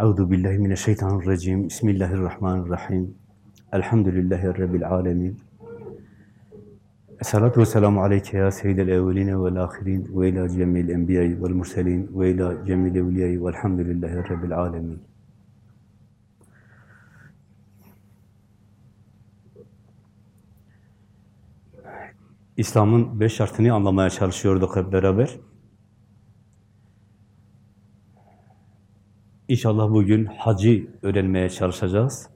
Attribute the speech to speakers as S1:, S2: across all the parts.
S1: Euzu billahi mineşşeytanirracim. Bismillahirrahmanirrahim. Elhamdülillahi rabbil alamin. Esselatu vesselamu aleyke ya seyyidel evveline vel ahirin ve ila cemil enbiyayı vel murselin ve ila cemil evliyayı velhamdülillahi rabbil alamin. İslam'ın beş şartını anlamaya çalışıyorduk hep beraber. İnşallah bugün hacı öğrenmeye çalışacağız.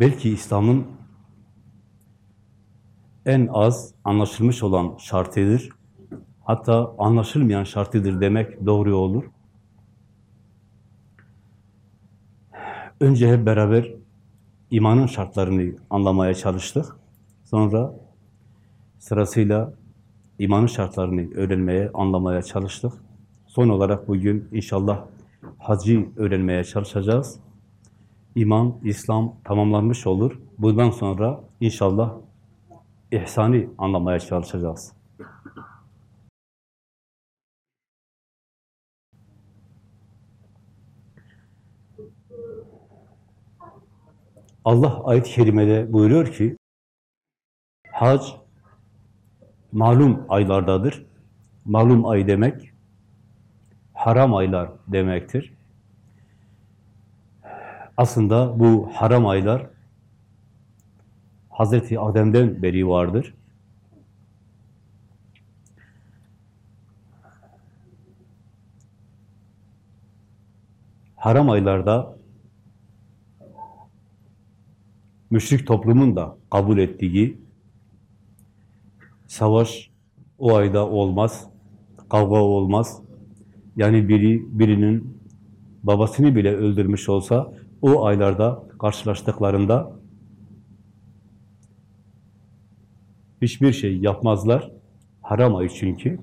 S1: Belki İslam'ın en az anlaşılmış olan şartıdır. Hatta anlaşılmayan şartıdır demek doğru olur. Önce hep beraber imanın şartlarını anlamaya çalıştık. Sonra sırasıyla imanın şartlarını öğrenmeye, anlamaya çalıştık. Son olarak bugün inşallah hacı öğrenmeye çalışacağız. İman, İslam tamamlanmış olur. Bundan sonra inşallah ihsani anlamaya çalışacağız. Allah ayet-i kerimede buyuruyor ki hac malum aylardadır. Malum ay demek haram aylar demektir. Aslında bu haram aylar Hazreti Adem'den beri vardır. Haram aylarda müşrik toplumun da kabul ettiği savaş o ayda olmaz, kavga olmaz. Yani biri birinin babasını bile öldürmüş olsa o aylarda karşılaştıklarında hiçbir şey yapmazlar. Haram ayı çünkü.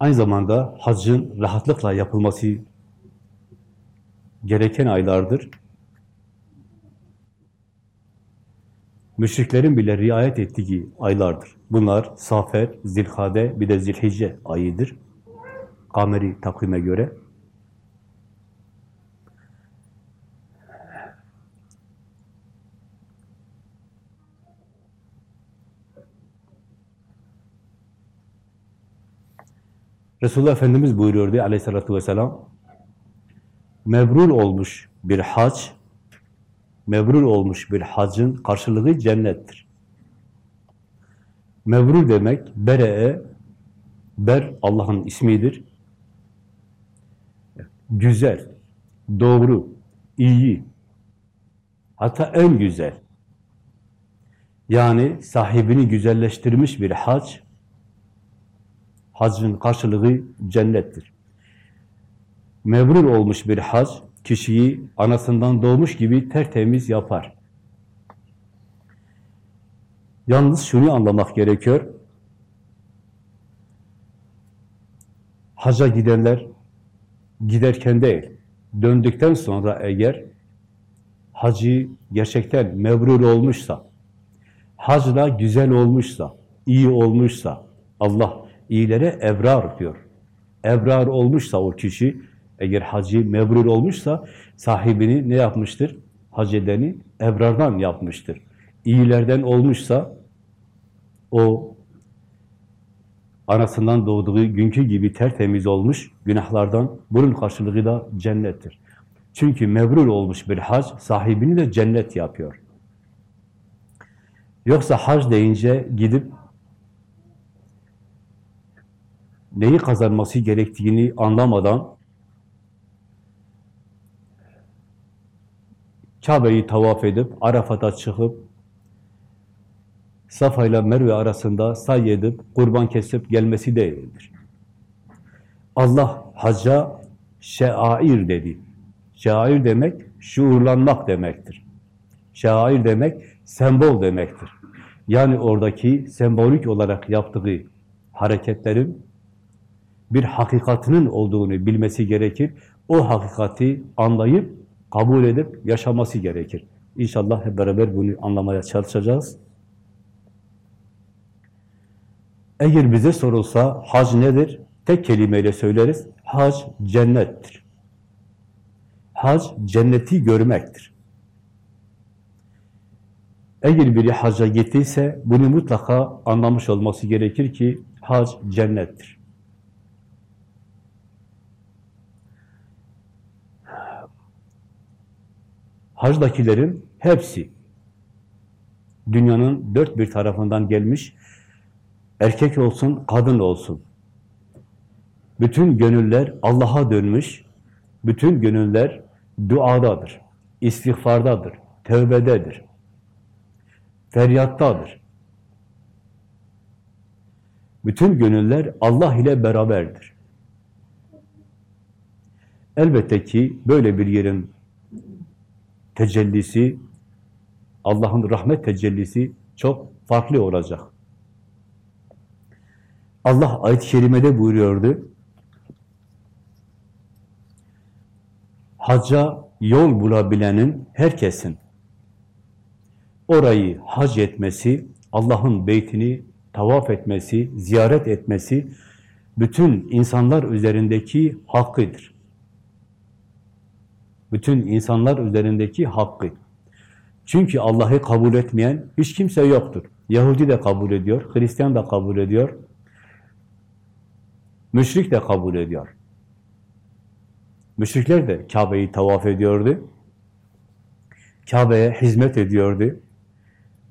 S1: Aynı zamanda haccın rahatlıkla yapılması gereken aylardır. Müşriklerin bile riayet ettiği aylardır. Bunlar Safer, Zilhade, bir de Zilhicce ayıdır. Kameri takvime göre. Resulullah Efendimiz buyuruyordu aleyhissalatü vesselam, mebrur olmuş bir hac, mebrur olmuş bir hacın karşılığı cennettir. Mebrur demek, bere'e, ber Allah'ın ismidir. Güzel, doğru, iyi, hatta en güzel. Yani sahibini güzelleştirmiş bir hac, hacın karşılığı cennettir. Mebrur olmuş bir hac, kişiyi anasından doğmuş gibi tertemiz yapar. Yalnız şunu anlamak gerekiyor. Haca gidenler giderken değil, döndükten sonra eğer hacı gerçekten mebrur olmuşsa, hacla güzel olmuşsa, iyi olmuşsa, Allah iyilere evrar diyor. Evrar olmuşsa o kişi, eğer hacı mebrur olmuşsa, sahibini ne yapmıştır? Hac edeni evrardan yapmıştır. İyilerden olmuşsa, o anasından doğduğu günkü gibi tertemiz olmuş, günahlardan bunun karşılığı da cennettir. Çünkü mebrur olmuş bir hac, sahibini de cennet yapıyor. Yoksa hac deyince gidip neyi kazanması gerektiğini anlamadan Kabe'yi tavaf edip, Arafat'a çıkıp, Safa ile Merve arasında say edip, kurban kesip gelmesi değildir. Allah hacca şeair dedi. Şair demek, şuurlanmak demektir. Şair demek, sembol demektir. Yani oradaki sembolik olarak yaptığı hareketlerin bir hakikatinin olduğunu bilmesi gerekir. O hakikati anlayıp, kabul edip yaşaması gerekir. İnşallah hep beraber bunu anlamaya çalışacağız. Eğer bize sorulsa hac nedir? tek kelimeyle söyleriz. Hac cennettir. Hac cenneti görmektir. Eğer biri hacca gittiyse bunu mutlaka anlamış olması gerekir ki hac cennettir. Hacdakilerin hepsi dünyanın dört bir tarafından gelmiş, erkek olsun, kadın olsun. Bütün gönüller Allah'a dönmüş, bütün gönüller duadadır, istiğfardadır, tövbededir, feryattadır. Bütün gönüller Allah ile beraberdir. Elbette ki böyle bir yerin tecellisi, Allah'ın rahmet tecellisi çok farklı olacak. Allah ayet-i kerimede buyuruyordu. Hacca yol bulabilenin, herkesin orayı hac etmesi, Allah'ın beytini tavaf etmesi, ziyaret etmesi bütün insanlar üzerindeki hakkıdır. Bütün insanlar üzerindeki hakkı. Çünkü Allah'ı kabul etmeyen hiç kimse yoktur. Yahudi de kabul ediyor, Hristiyan da kabul ediyor, müşrik de kabul ediyor. Müşrikler de Kabe'yi tavaf ediyordu. Kabe'ye hizmet ediyordu.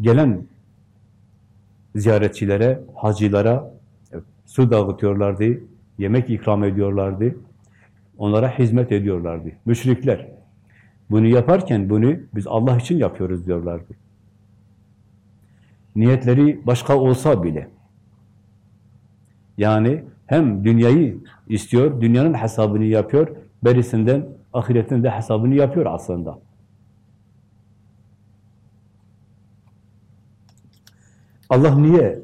S1: Gelen ziyaretçilere, hacılara su dağıtıyorlardı, yemek ikram ediyorlardı. Onlara hizmet ediyorlardı. Müşrikler. Bunu yaparken bunu biz Allah için yapıyoruz diyorlardı. Niyetleri başka olsa bile. Yani hem dünyayı istiyor, dünyanın hesabını yapıyor, berisinden, ahiretin de hesabını yapıyor aslında. Allah niye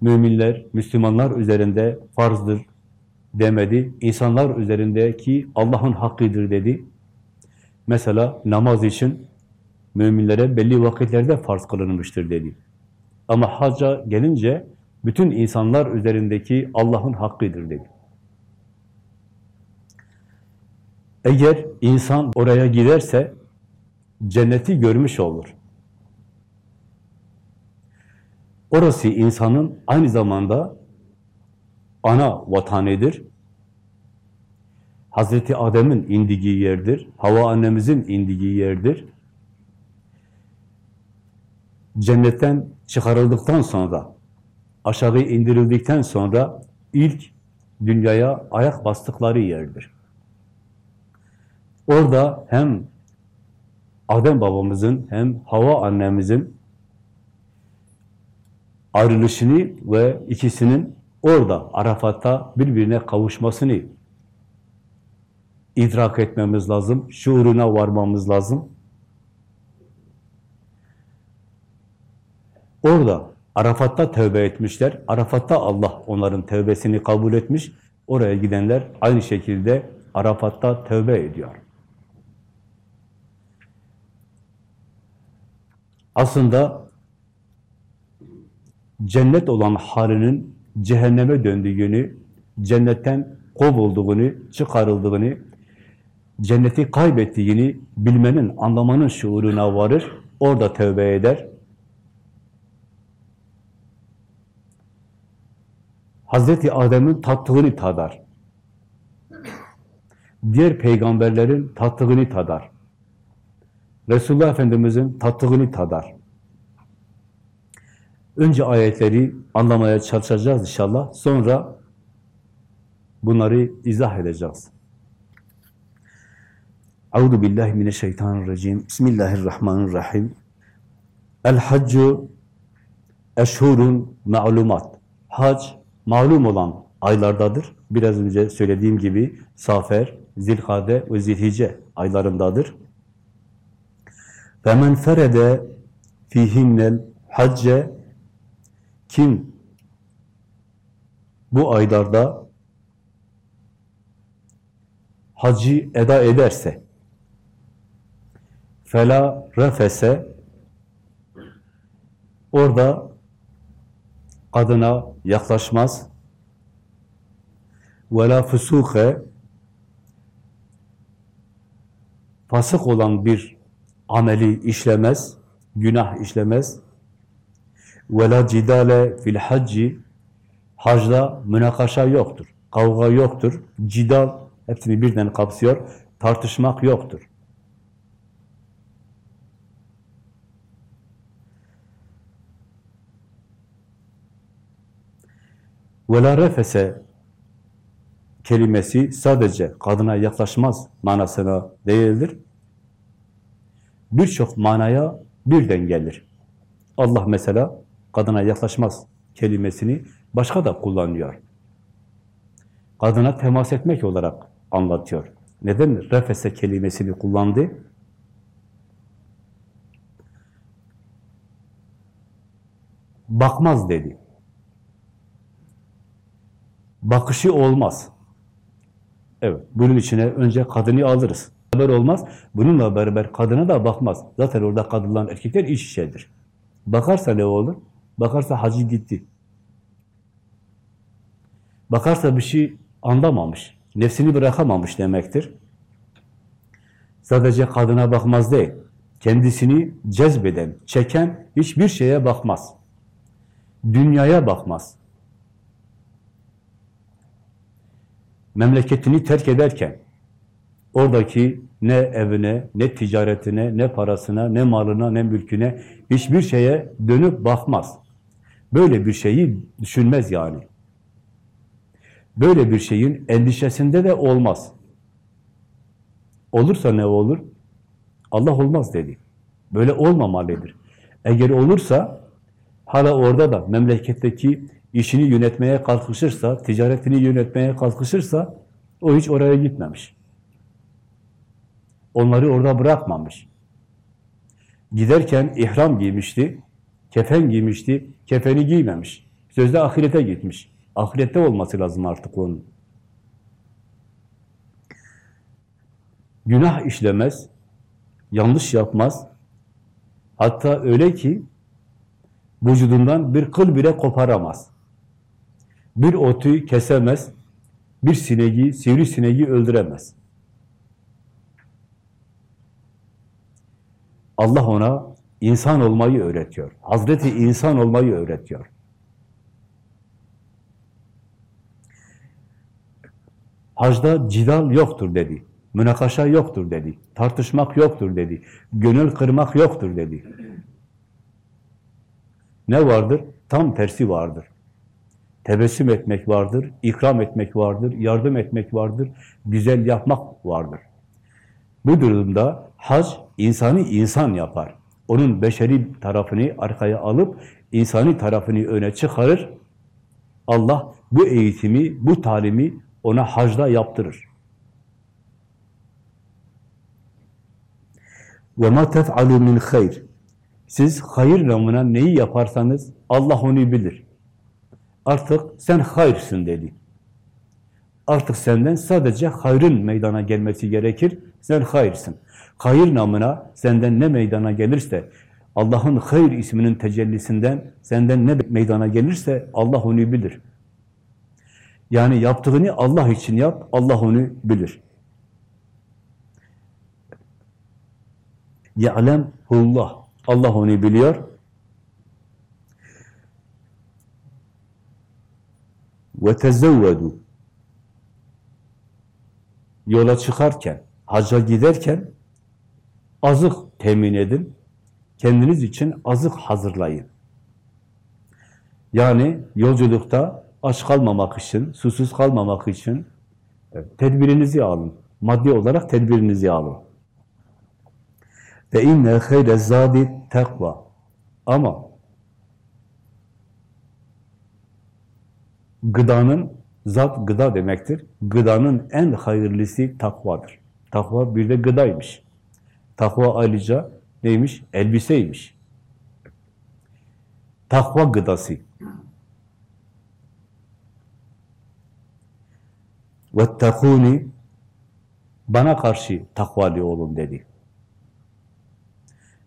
S1: müminler, Müslümanlar üzerinde farzdır demedi, insanlar üzerindeki Allah'ın hakkıdır dedi. Mesela namaz için müminlere belli vakitlerde farz kılınmıştır dedi. Ama hacca gelince bütün insanlar üzerindeki Allah'ın hakkıdır dedi. Eğer insan oraya giderse cenneti görmüş olur. Orası insanın aynı zamanda ana vatanıdır. Hazreti Adem'in indiği yerdir. Hava annemizin indiği yerdir. Cennetten çıkarıldıktan sonra, aşağı indirildikten sonra ilk dünyaya ayak bastıkları yerdir. Orada hem Adem babamızın hem Hava annemizin ayrılışını ve ikisinin orada Arafat'ta birbirine kavuşmasını idrak etmemiz lazım, şuuruna varmamız lazım. Orada Arafat'ta tövbe etmişler. Arafat'ta Allah onların tövbesini kabul etmiş. Oraya gidenler aynı şekilde Arafat'ta tövbe ediyor. Aslında cennet olan halinin cehenneme döndüğünü, cennetten kovulduğunu, çıkarıldığını, cenneti kaybettiğini bilmenin, anlamanın şuuruna varır, orada tövbe eder. Hazreti Adem'in tattığını tadar. Diğer peygamberlerin tattığını tadar. Resulullah Efendimiz'in tattığını tadar. Önce ayetleri anlamaya çalışacağız inşallah. Sonra bunları izah edeceğiz. Euzu billahi mineşşeytanirracim. Bismillahirrahmanirrahim. El haccu eşhurun ma'lumat. Hac malum olan aylardadır. Biraz önce söylediğim gibi Safer, Zilkade ve Zilhice aylarındadır. Men ferede fihinnel hacce kim bu aylarda hacı eda ederse fela refese orada kadına yaklaşmaz la fusuke fasık olan bir ameli işlemez, günah işlemez. La cidale fil hacci hacda münakaşa yoktur, kavga yoktur, cidal hepsini birden kapsıyor, tartışmak yoktur. La refese kelimesi sadece kadına yaklaşmaz manasına değildir. Birçok manaya birden gelir. Allah mesela kadına yaklaşmaz kelimesini başka da kullanıyor. Kadına temas etmek olarak anlatıyor. Neden refese kelimesini kullandı? Bakmaz dedi. Bakışı olmaz. Evet, bunun içine önce kadını alırız. Haber olmaz. Bununla beraber kadına da bakmaz. Zaten orada kadınlar, erkekler iç içedir. Bakarsa ne olur? Bakarsa hacı gitti. Bakarsa bir şey anlamamış, nefsini bırakamamış demektir. Sadece kadına bakmaz değil, kendisini cezbeden, çeken hiçbir şeye bakmaz. Dünyaya bakmaz. Memleketini terk ederken, oradaki ne evine, ne ticaretine, ne parasına, ne malına, ne mülküne, hiçbir şeye dönüp bakmaz. Böyle bir şeyi düşünmez yani. Böyle bir şeyin endişesinde de olmaz. Olursa ne olur? Allah olmaz dedi. Böyle olmamalıdır. Eğer olursa, hala orada da memleketteki işini yönetmeye kalkışırsa, ticaretini yönetmeye kalkışırsa, o hiç oraya gitmemiş. Onları orada bırakmamış. Giderken ihram giymişti, kefen giymişti, kefeni giymemiş. Sözde ahirete gitmiş. Ahirette olması lazım artık onun. Günah işlemez, yanlış yapmaz. Hatta öyle ki vücudundan bir kıl bile koparamaz. Bir otu kesemez, bir sineği, sivri sineği öldüremez. Allah ona insan olmayı öğretiyor. Hazreti insan olmayı öğretiyor. Hacda cidal yoktur dedi. Münakaşa yoktur dedi. Tartışmak yoktur dedi. Gönül kırmak yoktur dedi. Ne vardır? Tam tersi vardır. Tebessüm etmek vardır, ikram etmek vardır, yardım etmek vardır, güzel yapmak vardır. Bu durumda hac insanı insan yapar. Onun beşeri tarafını arkaya alıp insani tarafını öne çıkarır. Allah bu eğitimi, bu talimi ona hacda yaptırır. وَمَا تَفْعَلُوا مِنْ خَيْرٍ Siz hayır namına neyi yaparsanız Allah onu bilir. Artık sen hayırsın dedi. Artık senden sadece hayrın meydana gelmesi gerekir. Sen hayırsın. Hayır namına senden ne meydana gelirse, Allah'ın hayır isminin tecellisinden senden ne meydana gelirse Allah onu bilir. Yani yaptığını Allah için yap, Allah onu bilir. Ya'lem hullah. Allah onu biliyor. Tezevvedu. Yola çıkarken, hacca giderken azık temin edin. Kendiniz için azık hazırlayın. Yani yolculukta aç kalmamak için, susuz kalmamak için tedbirinizi alın. Maddi olarak tedbirinizi alın. Ve inne hayre zadi takva. Ama gıdanın, zat gıda demektir. Gıdanın en hayırlısı takvadır. Takva bir de gıdaymış. Takva ayrıca neymiş? Elbiseymiş. Takva gıdası. وَاتَّقُونِ Bana karşı takvali olun dedi.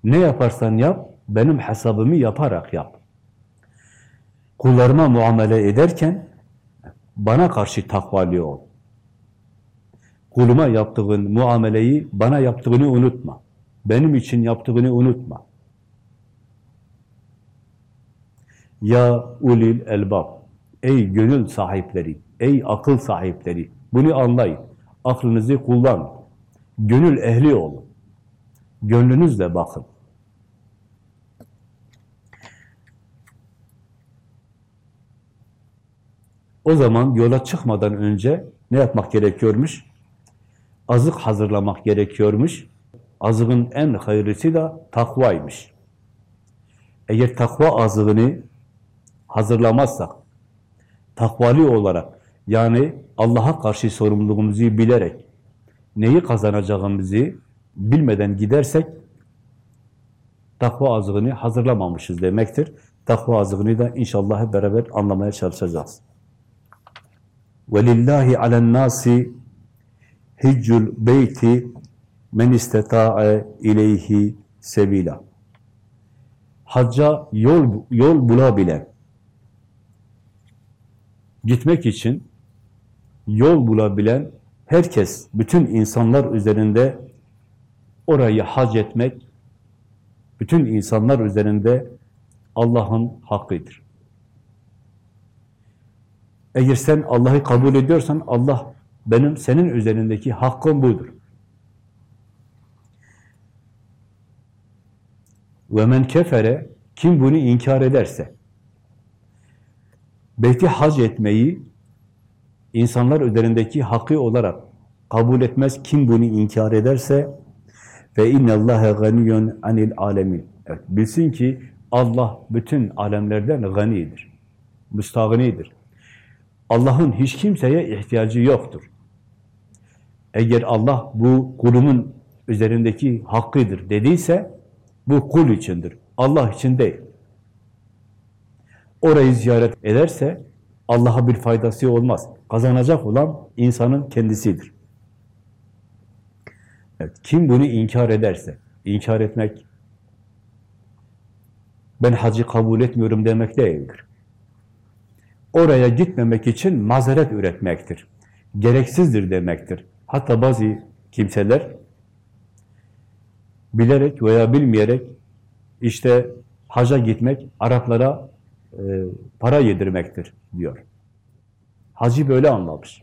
S1: Ne yaparsan yap, benim hesabımı yaparak yap. Kullarıma muamele ederken, bana karşı takvali ol. Kuluma yaptığın muameleyi bana yaptığını unutma. Benim için yaptığını unutma. Ya ulil elbab, ey gönül sahipleri, ey akıl sahipleri, bunu anlayın. Aklınızı kullanın. Gönül ehli olun. Gönlünüzle bakın. O zaman yola çıkmadan önce ne yapmak gerekiyormuş? Azık hazırlamak gerekiyormuş. Azığın en hayırlısı da takvaymış. Eğer takva azığını hazırlamazsak, takvali olarak, yani Allah'a karşı sorumluluğumuzu bilerek, neyi kazanacağımızı bilmeden gidersek, takva azığını hazırlamamışız demektir. Takva azığını da inşallah hep beraber anlamaya çalışacağız. وَلِلَّهِ عَلَى النَّاسِ hiccul beyti men isteta'e ileyhi sebila. Hacca yol, yol bulabilen, gitmek için yol bulabilen herkes, bütün insanlar üzerinde orayı hac etmek, bütün insanlar üzerinde Allah'ın hakkıdır. Eğer sen Allah'ı kabul ediyorsan Allah benim senin üzerindeki hakkım budur. Ve men kefere kim bunu inkar ederse beyti hac etmeyi insanlar üzerindeki hakkı olarak kabul etmez kim bunu inkar ederse ve innallâhe ganiyun anil alemin. Evet, bilsin ki Allah bütün alemlerden ganidir. Müstağnidir. Allah'ın hiç kimseye ihtiyacı yoktur. Eğer Allah bu kulumun üzerindeki hakkıdır dediyse bu kul içindir. Allah için değil. Orayı ziyaret ederse Allah'a bir faydası olmaz. Kazanacak olan insanın kendisidir. Evet, kim bunu inkar ederse, inkar etmek ben hacı kabul etmiyorum demek değildir. Oraya gitmemek için mazeret üretmektir. Gereksizdir demektir. Hatta bazı kimseler bilerek veya bilmeyerek işte haca gitmek Araplara e, para yedirmektir diyor. Hacı böyle anlamış.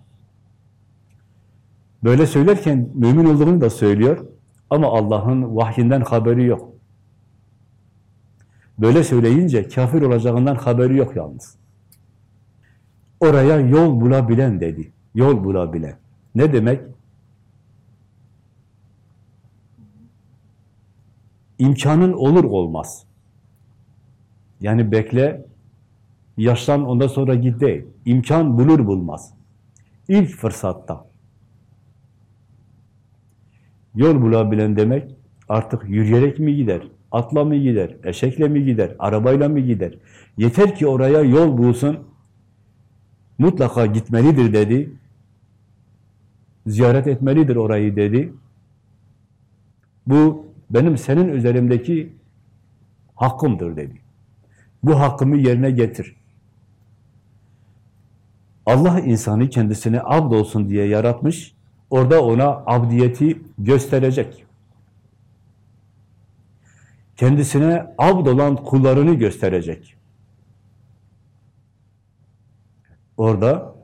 S1: Böyle söylerken mümin olduğunu da söylüyor ama Allah'ın vahyinden haberi yok. Böyle söyleyince kafir olacağından haberi yok yalnız. Oraya yol bulabilen dedi. Yol bulabilen. Ne demek? imkanın olur olmaz. Yani bekle, yaşlan ondan sonra git değil. İmkan bulur bulmaz. İlk fırsatta. Yol bulabilen demek artık yürüyerek mi gider, atla mı gider, eşekle mi gider, arabayla mı gider? Yeter ki oraya yol bulsun, mutlaka gitmelidir dedi. Ziyaret etmelidir orayı dedi. Bu benim senin üzerimdeki hakkımdır dedi. Bu hakkımı yerine getir. Allah insanı kendisine abd olsun diye yaratmış, orada ona abdiyeti gösterecek. Kendisine abd olan kullarını gösterecek. Orada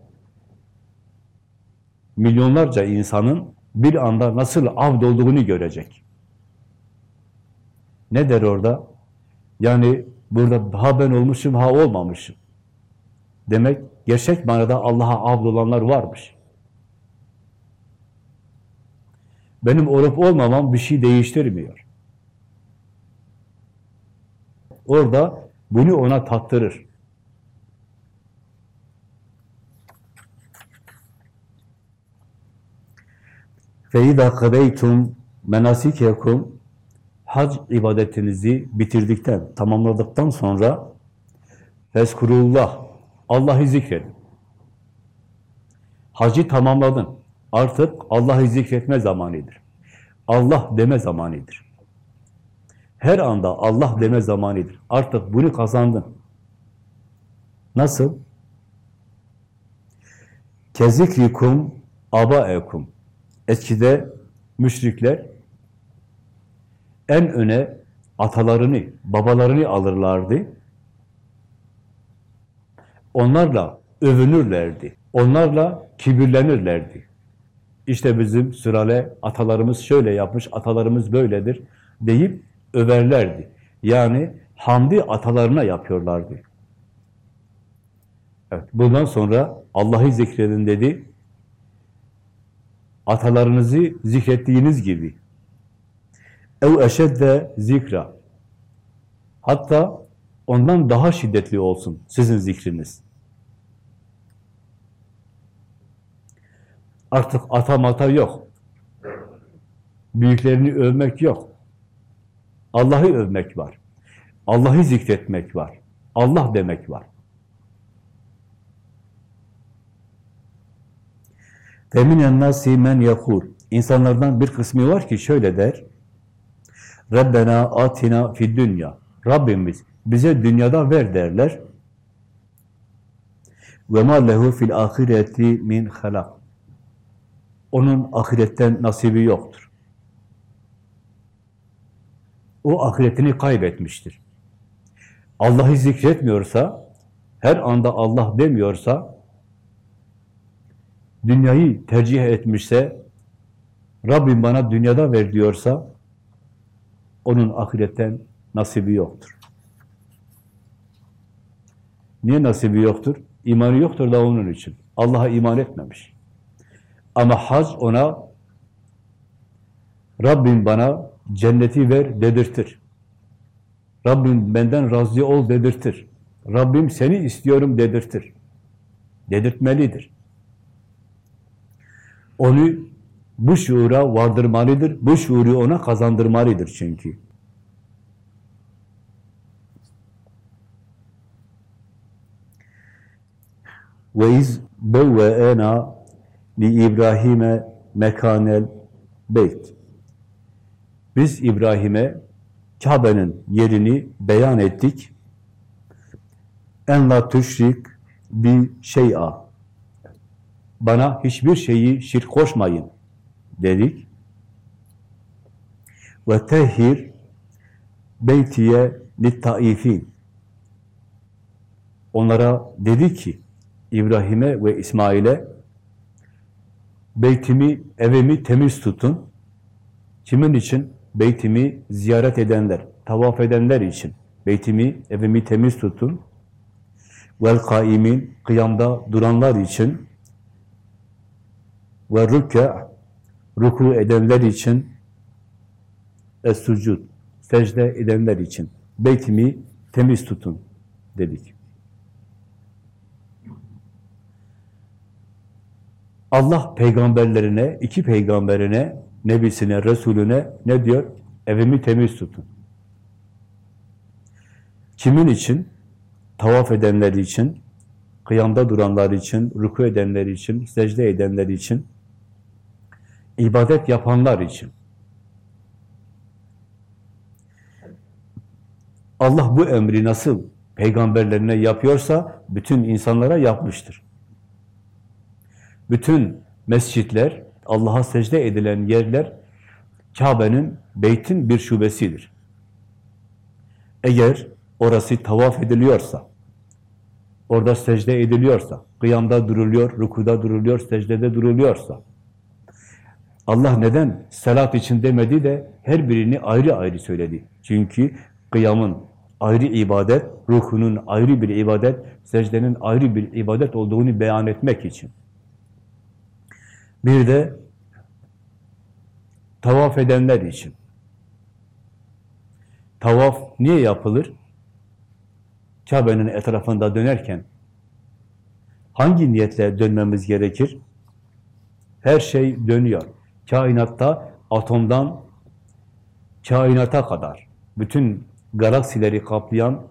S1: milyonlarca insanın bir anda nasıl abd olduğunu görecek. Ne der orada? Yani burada ha ben olmuşum, ha olmamışım. Demek gerçek manada Allah'a abd olanlar varmış. Benim olup olmamam bir şey değiştirmiyor. Orada bunu ona tattırır. فَاِذَا قَدَيْتُمْ مَنَاسِكَكُمْ hac ibadetinizi bitirdikten, tamamladıktan sonra Fezkurullah, Allah'ı zikredin. Hacı tamamladın. Artık Allah'ı zikretme zamanıdır. Allah deme zamanıdır. Her anda Allah deme zamanıdır. Artık bunu kazandın. Nasıl? Kezikrikum abaekum. Eskide müşrikler en öne atalarını, babalarını alırlardı. Onlarla övünürlerdi. Onlarla kibirlenirlerdi. İşte bizim sürale atalarımız şöyle yapmış, atalarımız böyledir deyip överlerdi. Yani hamdi atalarına yapıyorlardı. Evet, bundan sonra Allah'ı zikredin dedi. Atalarınızı zikrettiğiniz gibi. Ev eşedde zikra. Hatta ondan daha şiddetli olsun sizin zikriniz. Artık atamata yok. Büyüklerini övmek yok. Allah'ı övmek var. Allah'ı zikretmek var. Allah demek var. Feminen nasi men yakur. İnsanlardan bir kısmı var ki şöyle der. Rabbena atina fid dünya. Rabbimiz bize dünyada ver derler. Ve ma lehu fil ahireti min halak. Onun ahiretten nasibi yoktur. O ahiretini kaybetmiştir. Allah'ı zikretmiyorsa, her anda Allah demiyorsa, dünyayı tercih etmişse, Rabbim bana dünyada ver diyorsa, onun ahiretten nasibi yoktur. Niye nasibi yoktur? İmanı yoktur da onun için. Allah'a iman etmemiş. Ama hac ona Rabbim bana cenneti ver dedirtir. Rabbim benden razı ol dedirtir. Rabbim seni istiyorum dedirtir. Dedirtmelidir. Onu bu şuura vardırmalıdır. Bu şuuru ona kazandırmalıdır çünkü. Ve iz bevve'ena li İbrahim'e mekanel beyt. Biz İbrahim'e Kabe'nin yerini beyan ettik. En la tüşrik bir şey'a. Bana hiçbir şeyi şirk koşmayın dedik. Ve tehhir beytiye littaifin. Onlara dedi ki İbrahim'e ve İsmail'e beytimi, evimi temiz tutun. Kimin için? Beytimi ziyaret edenler, tavaf edenler için. Beytimi, evimi temiz tutun. Vel kaimin, kıyamda duranlar için. Ve rükke, ruku edenler için. Es-sucud, secde edenler için. Beytimi temiz tutun dedik. Allah peygamberlerine, iki peygamberine, nebisine, resulüne ne diyor? Evimi temiz tutun. Kimin için? Tavaf edenler için, kıyamda duranlar için, ruku edenler için, secde edenler için, ibadet yapanlar için. Allah bu emri nasıl peygamberlerine yapıyorsa, bütün insanlara yapmıştır. Bütün mescitler, Allah'a secde edilen yerler, Kabe'nin, beytin bir şubesidir. Eğer orası tavaf ediliyorsa, orada secde ediliyorsa, kıyamda duruluyor, rukuda duruluyor, secdede duruluyorsa, Allah neden salat için demedi de her birini ayrı ayrı söyledi. Çünkü kıyamın ayrı ibadet, ruhunun ayrı bir ibadet, secdenin ayrı bir ibadet olduğunu beyan etmek için. Bir de tavaf edenler için. Tavaf niye yapılır? Kabe'nin etrafında dönerken hangi niyetle dönmemiz gerekir? Her şey dönüyor. Kainatta atomdan kainata kadar bütün galaksileri kaplayan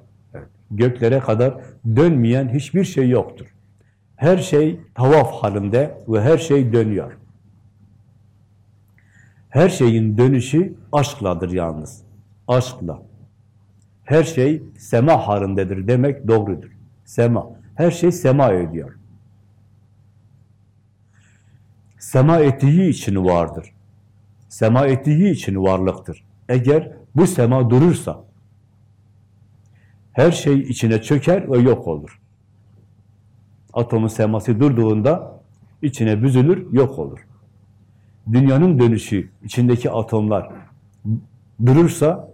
S1: göklere kadar dönmeyen hiçbir şey yoktur. Her şey tavaf halinde ve her şey dönüyor. Her şeyin dönüşü aşkladır yalnız. Aşkla. Her şey sema halindedir demek doğrudur. Sema. Her şey sema ediyor. Sema ettiği için vardır. Sema ettiği için varlıktır. Eğer bu sema durursa, her şey içine çöker ve yok olur. Atomun seması durduğunda içine büzülür, yok olur. Dünyanın dönüşü, içindeki atomlar durursa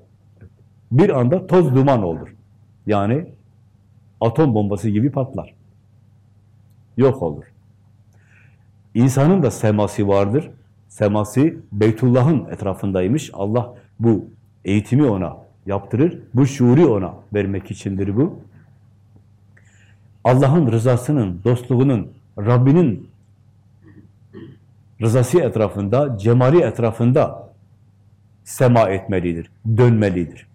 S1: bir anda toz duman olur. Yani atom bombası gibi patlar. Yok olur. İnsanın da seması vardır. Seması Beytullah'ın etrafındaymış. Allah bu eğitimi ona yaptırır. Bu şuuru ona vermek içindir bu. Allah'ın rızasının, dostluğunun, Rabbinin rızası etrafında, cemali etrafında sema etmelidir, dönmelidir.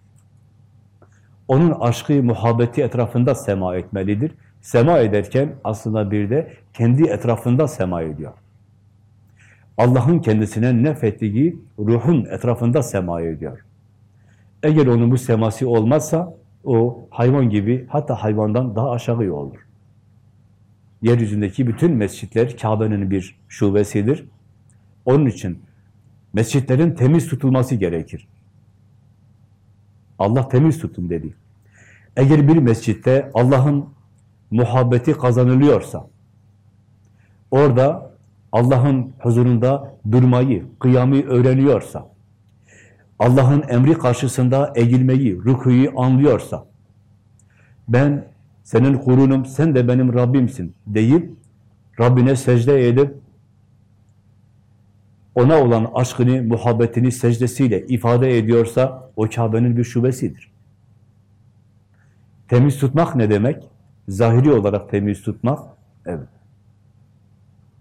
S1: Onun aşkı, muhabbeti etrafında sema etmelidir. Sema ederken aslında bir de kendi etrafında sema ediyor. Allah'ın kendisine nefettiği ruhun etrafında sema ediyor. Eğer onun bu seması olmazsa o hayvan gibi hatta hayvandan daha aşağı olur. Yeryüzündeki bütün mescitler Kabe'nin bir şubesidir. Onun için mescitlerin temiz tutulması gerekir. Allah temiz tutun dedi. Eğer bir mescitte Allah'ın muhabbeti kazanılıyorsa, orada Allah'ın huzurunda durmayı, kıyamı öğreniyorsa, Allah'ın emri karşısında eğilmeyi, rükuyu anlıyorsa, ben senin kurunum, sen de benim Rabbimsin deyip, Rabbine secde edip, ona olan aşkını, muhabbetini secdesiyle ifade ediyorsa, o Kabe'nin bir şubesidir. Temiz tutmak ne demek? Zahiri olarak temiz tutmak, evet.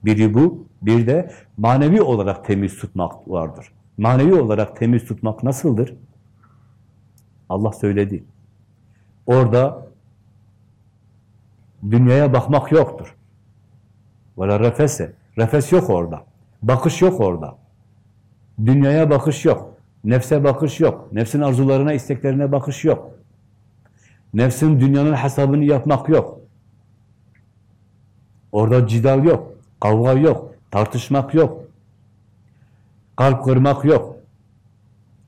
S1: Biri bu, bir de manevi olarak temiz tutmak vardır. Manevi olarak temiz tutmak nasıldır? Allah söyledi. Orada dünyaya bakmak yoktur. Vela refese. Refes yok orada. Bakış yok orada. Dünyaya bakış yok. Nefse bakış yok. Nefsin arzularına, isteklerine bakış yok. Nefsin dünyanın hesabını yapmak yok. Orada cidal yok. Kavga yok. Tartışmak yok. Kalp kırmak yok.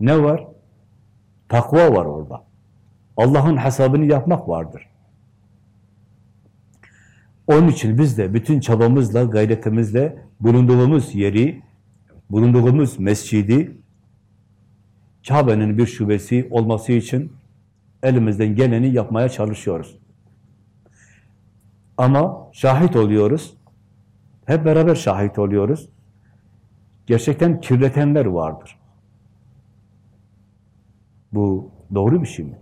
S1: Ne var? Takva var orada. Allah'ın hesabını yapmak vardır. Onun için biz de bütün çabamızla, gayretimizle bulunduğumuz yeri, bulunduğumuz mescidi, Kabe'nin bir şubesi olması için elimizden geleni yapmaya çalışıyoruz. Ama şahit oluyoruz. Hep beraber şahit oluyoruz. Gerçekten kirletenler vardır. Bu doğru bir şey mi?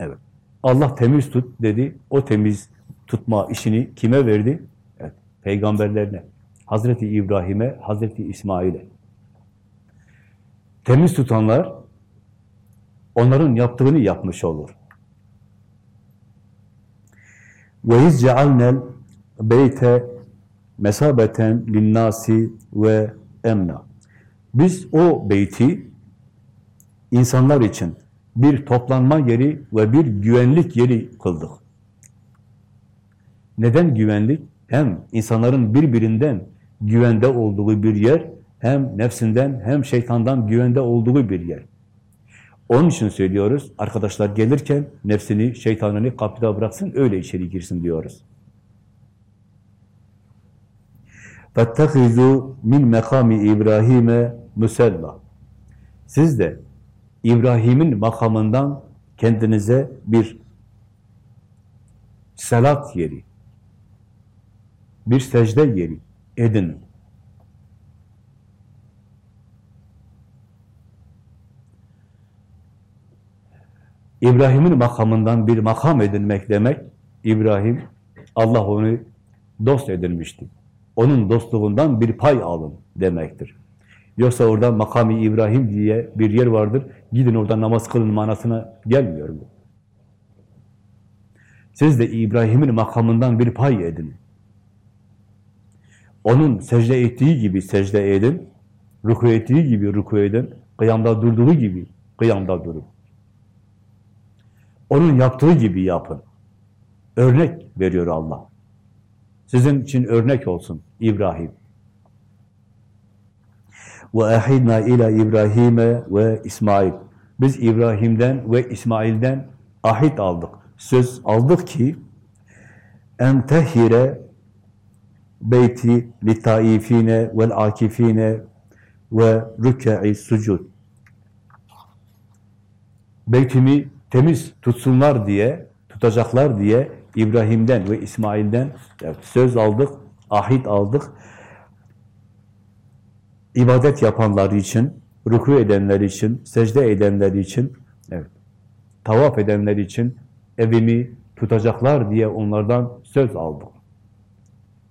S1: Evet. Allah temiz tut dedi. O temiz tutma işini kime verdi? Evet. Peygamberlerine. Hazreti İbrahim'e, Hazreti İsmail'e. Temiz tutanlar onların yaptığını yapmış olur. Ve iz cealnel beyte mesabeten linnasi ve emna. Biz o beyti insanlar için bir toplanma yeri ve bir güvenlik yeri kıldık. Neden güvenlik? Hem insanların birbirinden güvende olduğu bir yer, hem nefsinden hem şeytandan güvende olduğu bir yer. Onun için söylüyoruz, arkadaşlar gelirken nefsini, şeytanını kapıda bıraksın, öyle içeri girsin diyoruz. فَاتَّخِذُوا min mekami İbrahim'e musella. Siz de İbrahim'in makamından kendinize bir salat yeri, bir secde yeri edinin. İbrahim'in makamından bir makam edinmek demek, İbrahim, Allah onu dost edinmişti. Onun dostluğundan bir pay alın demektir. Yoksa orada makami İbrahim diye bir yer vardır, gidin orada namaz kılın manasına gelmiyor bu. Siz de İbrahim'in makamından bir pay edin. Onun secde ettiği gibi secde edin, ruku ettiği gibi ruku edin, kıyamda durduğu gibi kıyamda durun. Onun yaptığı gibi yapın. Örnek veriyor Allah. Sizin için örnek olsun İbrahim. Ve ahidna ila İbrahim'e ve İsmail. Biz İbrahim'den ve İsmail'den ahit aldık. Söz aldık ki en tehire beyti li taifine vel akifine ve rükâ'i sucud. Beytimi temiz tutsunlar diye, tutacaklar diye İbrahim'den ve İsmail'den söz aldık, ahit aldık. İbadet yapanlar için, ruku edenler için, secde edenler için, evet, tavaf edenler için evimi tutacaklar diye onlardan söz aldık.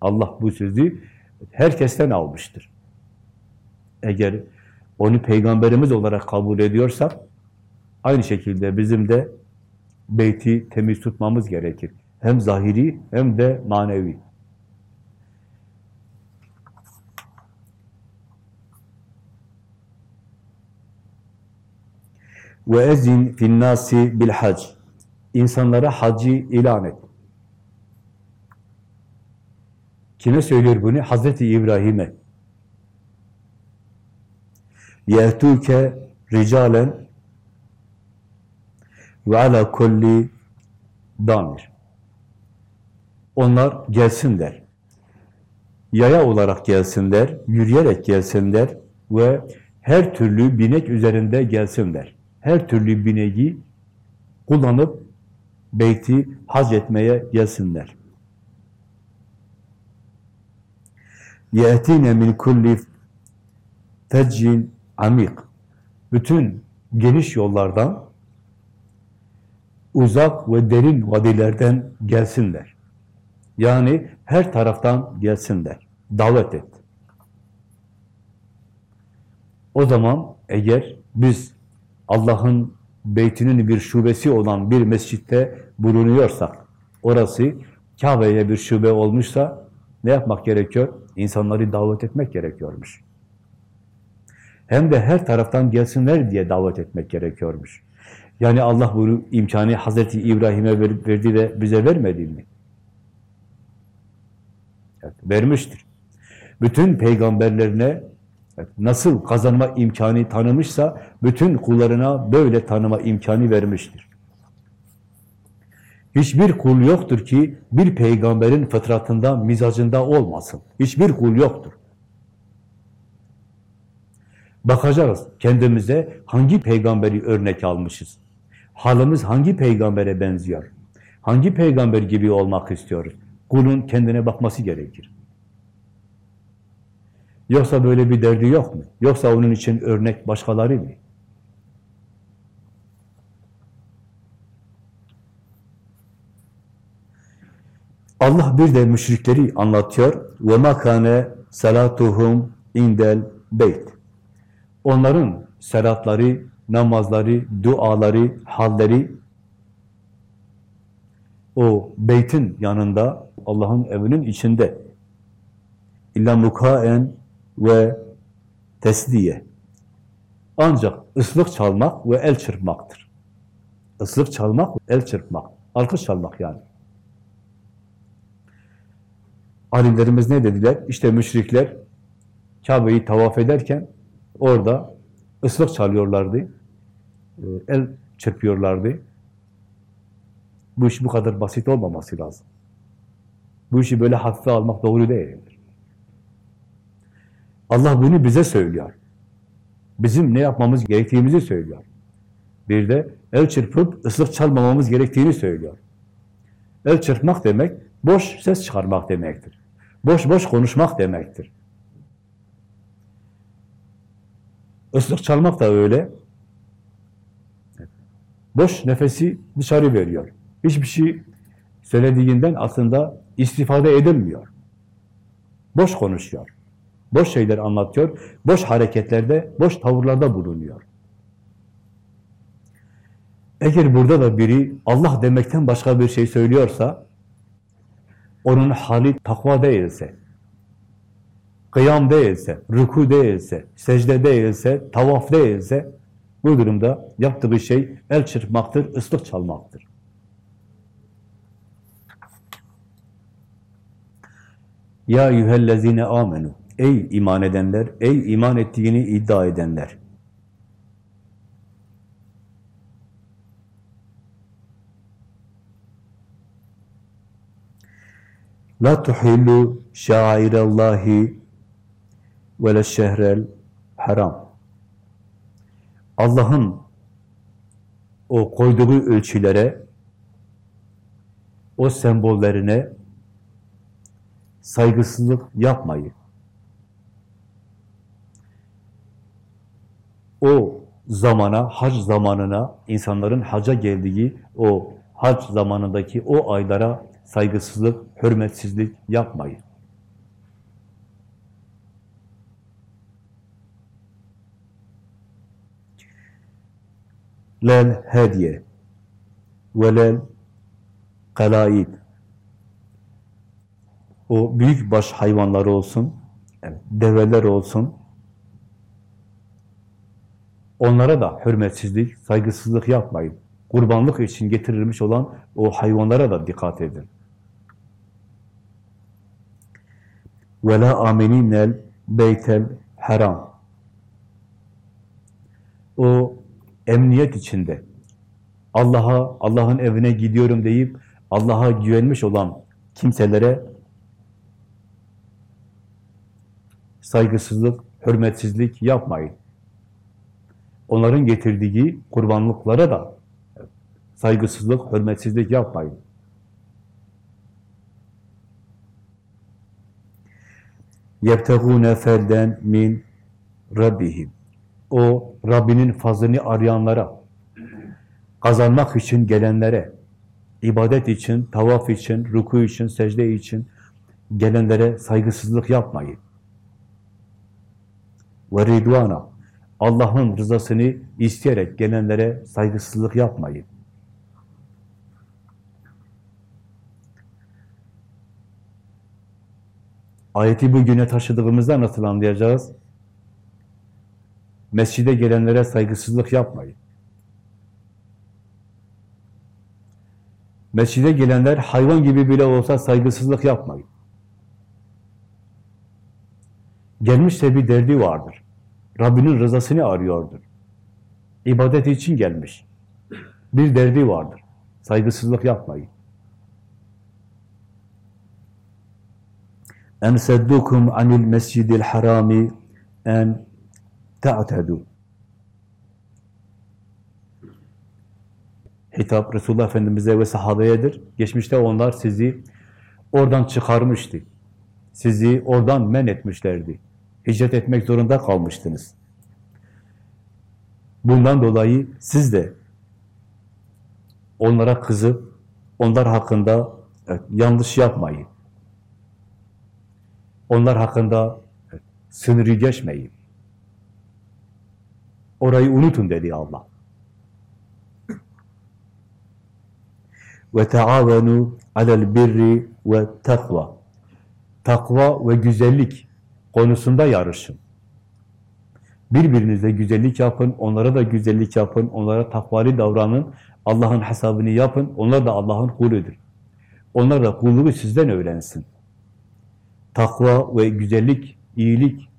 S1: Allah bu sözü herkesten almıştır. Eğer onu peygamberimiz olarak kabul ediyorsak, aynı şekilde bizim de beyti temiz tutmamız gerekir. Hem zahiri hem de manevi. Ve ezin finnasi bil hac. İnsanlara hacı ilan et. Kime söylüyor bunu? Hazreti İbrahim'e. Yehtûke ricalen ve ala kulli damir. Onlar gelsinler. Yaya olarak gelsinler, yürüyerek gelsinler ve her türlü binek üzerinde gelsinler. Her türlü bineği kullanıp beyti hac etmeye gelsinler. يَأْتِينَ مِنْ كُلِّ فَجِّنْ amik. Bütün geniş yollardan, uzak ve derin vadilerden gelsinler. Yani her taraftan gelsinler. Davet et. O zaman eğer biz Allah'ın beytinin bir şubesi olan bir mescitte bulunuyorsak, orası Kabe'ye bir şube olmuşsa ne yapmak gerekiyor? İnsanları davet etmek gerekiyormuş. Hem de her taraftan gelsinler diye davet etmek gerekiyormuş. Yani Allah bunu imkanı Hazreti İbrahim'e verdi de bize vermedi mi? Evet, vermiştir. Bütün peygamberlerine nasıl kazanma imkanı tanımışsa bütün kullarına böyle tanıma imkanı vermiştir. Hiçbir kul yoktur ki bir peygamberin fıtratında, mizacında olmasın. Hiçbir kul yoktur. Bakacağız kendimize hangi peygamberi örnek almışız. Halımız hangi peygambere benziyor? Hangi peygamber gibi olmak istiyoruz? Kulun kendine bakması gerekir. Yoksa böyle bir derdi yok mu? Yoksa onun için örnek başkaları mı? Allah bir de müşrikleri anlatıyor. Ve makane salatuhum indel beyt. Onların salatları namazları, duaları, halleri o beytin yanında, Allah'ın evinin içinde illa mukaen ve tesdiye. Ancak ıslık çalmak ve el çırpmaktır. Islık çalmak, el çırpmak. Alkış çalmak yani. Alimlerimiz ne dediler? İşte müşrikler Kabe'yi tavaf ederken orada ıslık çalıyorlardı. E, el çırpıyorlardı. Bu iş bu kadar basit olmaması lazım. Bu işi böyle hafife almak doğru değildir. Allah bunu bize söylüyor. Bizim ne yapmamız gerektiğimizi söylüyor. Bir de el çırpıp ıslık çalmamamız gerektiğini söylüyor. El çırpmak demek, boş ses çıkarmak demektir. Boş boş konuşmak demektir. Islık çalmak da öyle. Boş nefesi dışarı veriyor. Hiçbir şey söylediğinden aslında istifade edilmiyor. Boş konuşuyor. Boş şeyler anlatıyor. Boş hareketlerde, boş tavırlarda bulunuyor. Eğer burada da biri Allah demekten başka bir şey söylüyorsa, onun hali takva değilse, kıyam değilse, ruku değilse, secde değilse, tavaf değilse, bu durumda yaptığı şey el çırpmaktır, ıslık çalmaktır. Ya eyyühellezine amenu. Ey iman edenler, ey iman ettiğini iddia edenler. La tuhillu şairallahi ve le şehrel haram. Allah'ın o koyduğu ölçülere, o sembollerine saygısızlık yapmayın. O zamana, hac zamanına, insanların haca geldiği o hac zamanındaki o aylara saygısızlık, hürmetsizlik yapmayın. Lel hediye velel kalaib o büyük baş hayvanları olsun, develer olsun, onlara da hürmetsizlik, saygısızlık yapmayın. Kurbanlık için getirilmiş olan o hayvanlara da dikkat edin. وَلَا آمِنِينَ beytel haram. O emniyet içinde Allah'a, Allah'ın evine gidiyorum deyip Allah'a güvenmiş olan kimselere saygısızlık, hürmetsizlik yapmayın. Onların getirdiği kurbanlıklara da saygısızlık, hürmetsizlik yapmayın. يَبْتَغُونَ felden min Rabbihim. o Rabbinin fazlını arayanlara, kazanmak için gelenlere, ibadet için, tavaf için, ruku için, secde için gelenlere saygısızlık yapmayın. Ve ridvana. Allah'ın rızasını isteyerek gelenlere saygısızlık yapmayın. Ayeti bugüne taşıdığımızda nasıl anlayacağız? Mescide gelenlere saygısızlık yapmayın. Mescide gelenler hayvan gibi bile olsa saygısızlık yapmayın. Gelmişse bir derdi vardır. Rabbinin rızasını arıyordur. İbadet için gelmiş. Bir derdi vardır. Saygısızlık yapmayın. En seddukum anil mescidil harami en ta'tedu. Hitap Resulullah Efendimiz'e ve sahabeyedir. Geçmişte onlar sizi oradan çıkarmıştı. Sizi oradan men etmişlerdi. Hicret etmek zorunda kalmıştınız. Bundan dolayı siz de onlara kızıp onlar hakkında evet, yanlış yapmayın. Onlar hakkında evet, sınırı geçmeyin. Orayı unutun dedi Allah. Ve taavenu alel birri ve takva. Takva ve güzellik konusunda yarışın. Birbirinize güzellik yapın, onlara da güzellik yapın, onlara takvali davranın, Allah'ın hesabını yapın, onlar da Allah'ın kuludur. Onlar da kulluğu sizden öğrensin. Takva ve güzellik, iyilik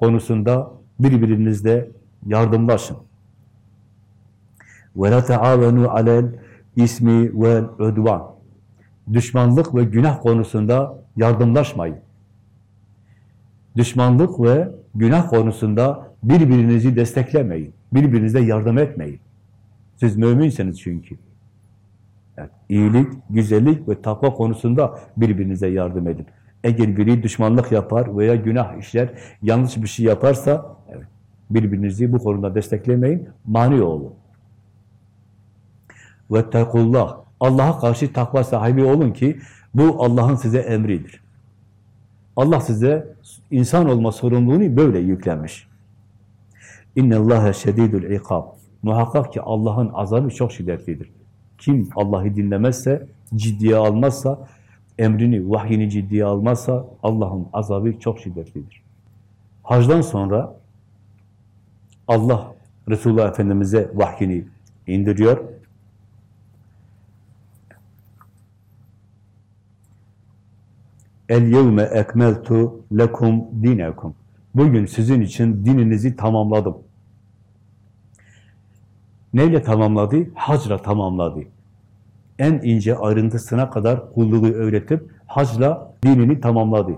S1: konusunda birbirinizle Yardımlaşın. Ve la taavenu alel ismi vel udvan. Düşmanlık ve günah konusunda yardımlaşmayın. Düşmanlık ve günah konusunda birbirinizi desteklemeyin. Birbirinize yardım etmeyin. Siz müminseniz çünkü. Evet, iyilik, güzellik ve takva konusunda birbirinize yardım edin. Eğer biri düşmanlık yapar veya günah işler, yanlış bir şey yaparsa birbirinizi bu konuda desteklemeyin, mani olun. Ve tekullah. Allah'a karşı takva sahibi olun ki bu Allah'ın size emridir. Allah size insan olma sorumluluğunu böyle yüklenmiş. İnne Allahe şedidul ikab. Muhakkak ki Allah'ın azabı çok şiddetlidir. Kim Allah'ı dinlemezse, ciddiye almazsa, emrini, vahyini ciddiye almazsa Allah'ın azabı çok şiddetlidir. Hacdan sonra Allah Resulullah Efendimiz'e vahyini indiriyor. El yevme ekmeltu lekum dinekum. Bugün sizin için dininizi tamamladım. Neyle tamamladı? Hacla tamamladı. En ince ayrıntısına kadar kulluğu öğretip hacla dinini tamamladı.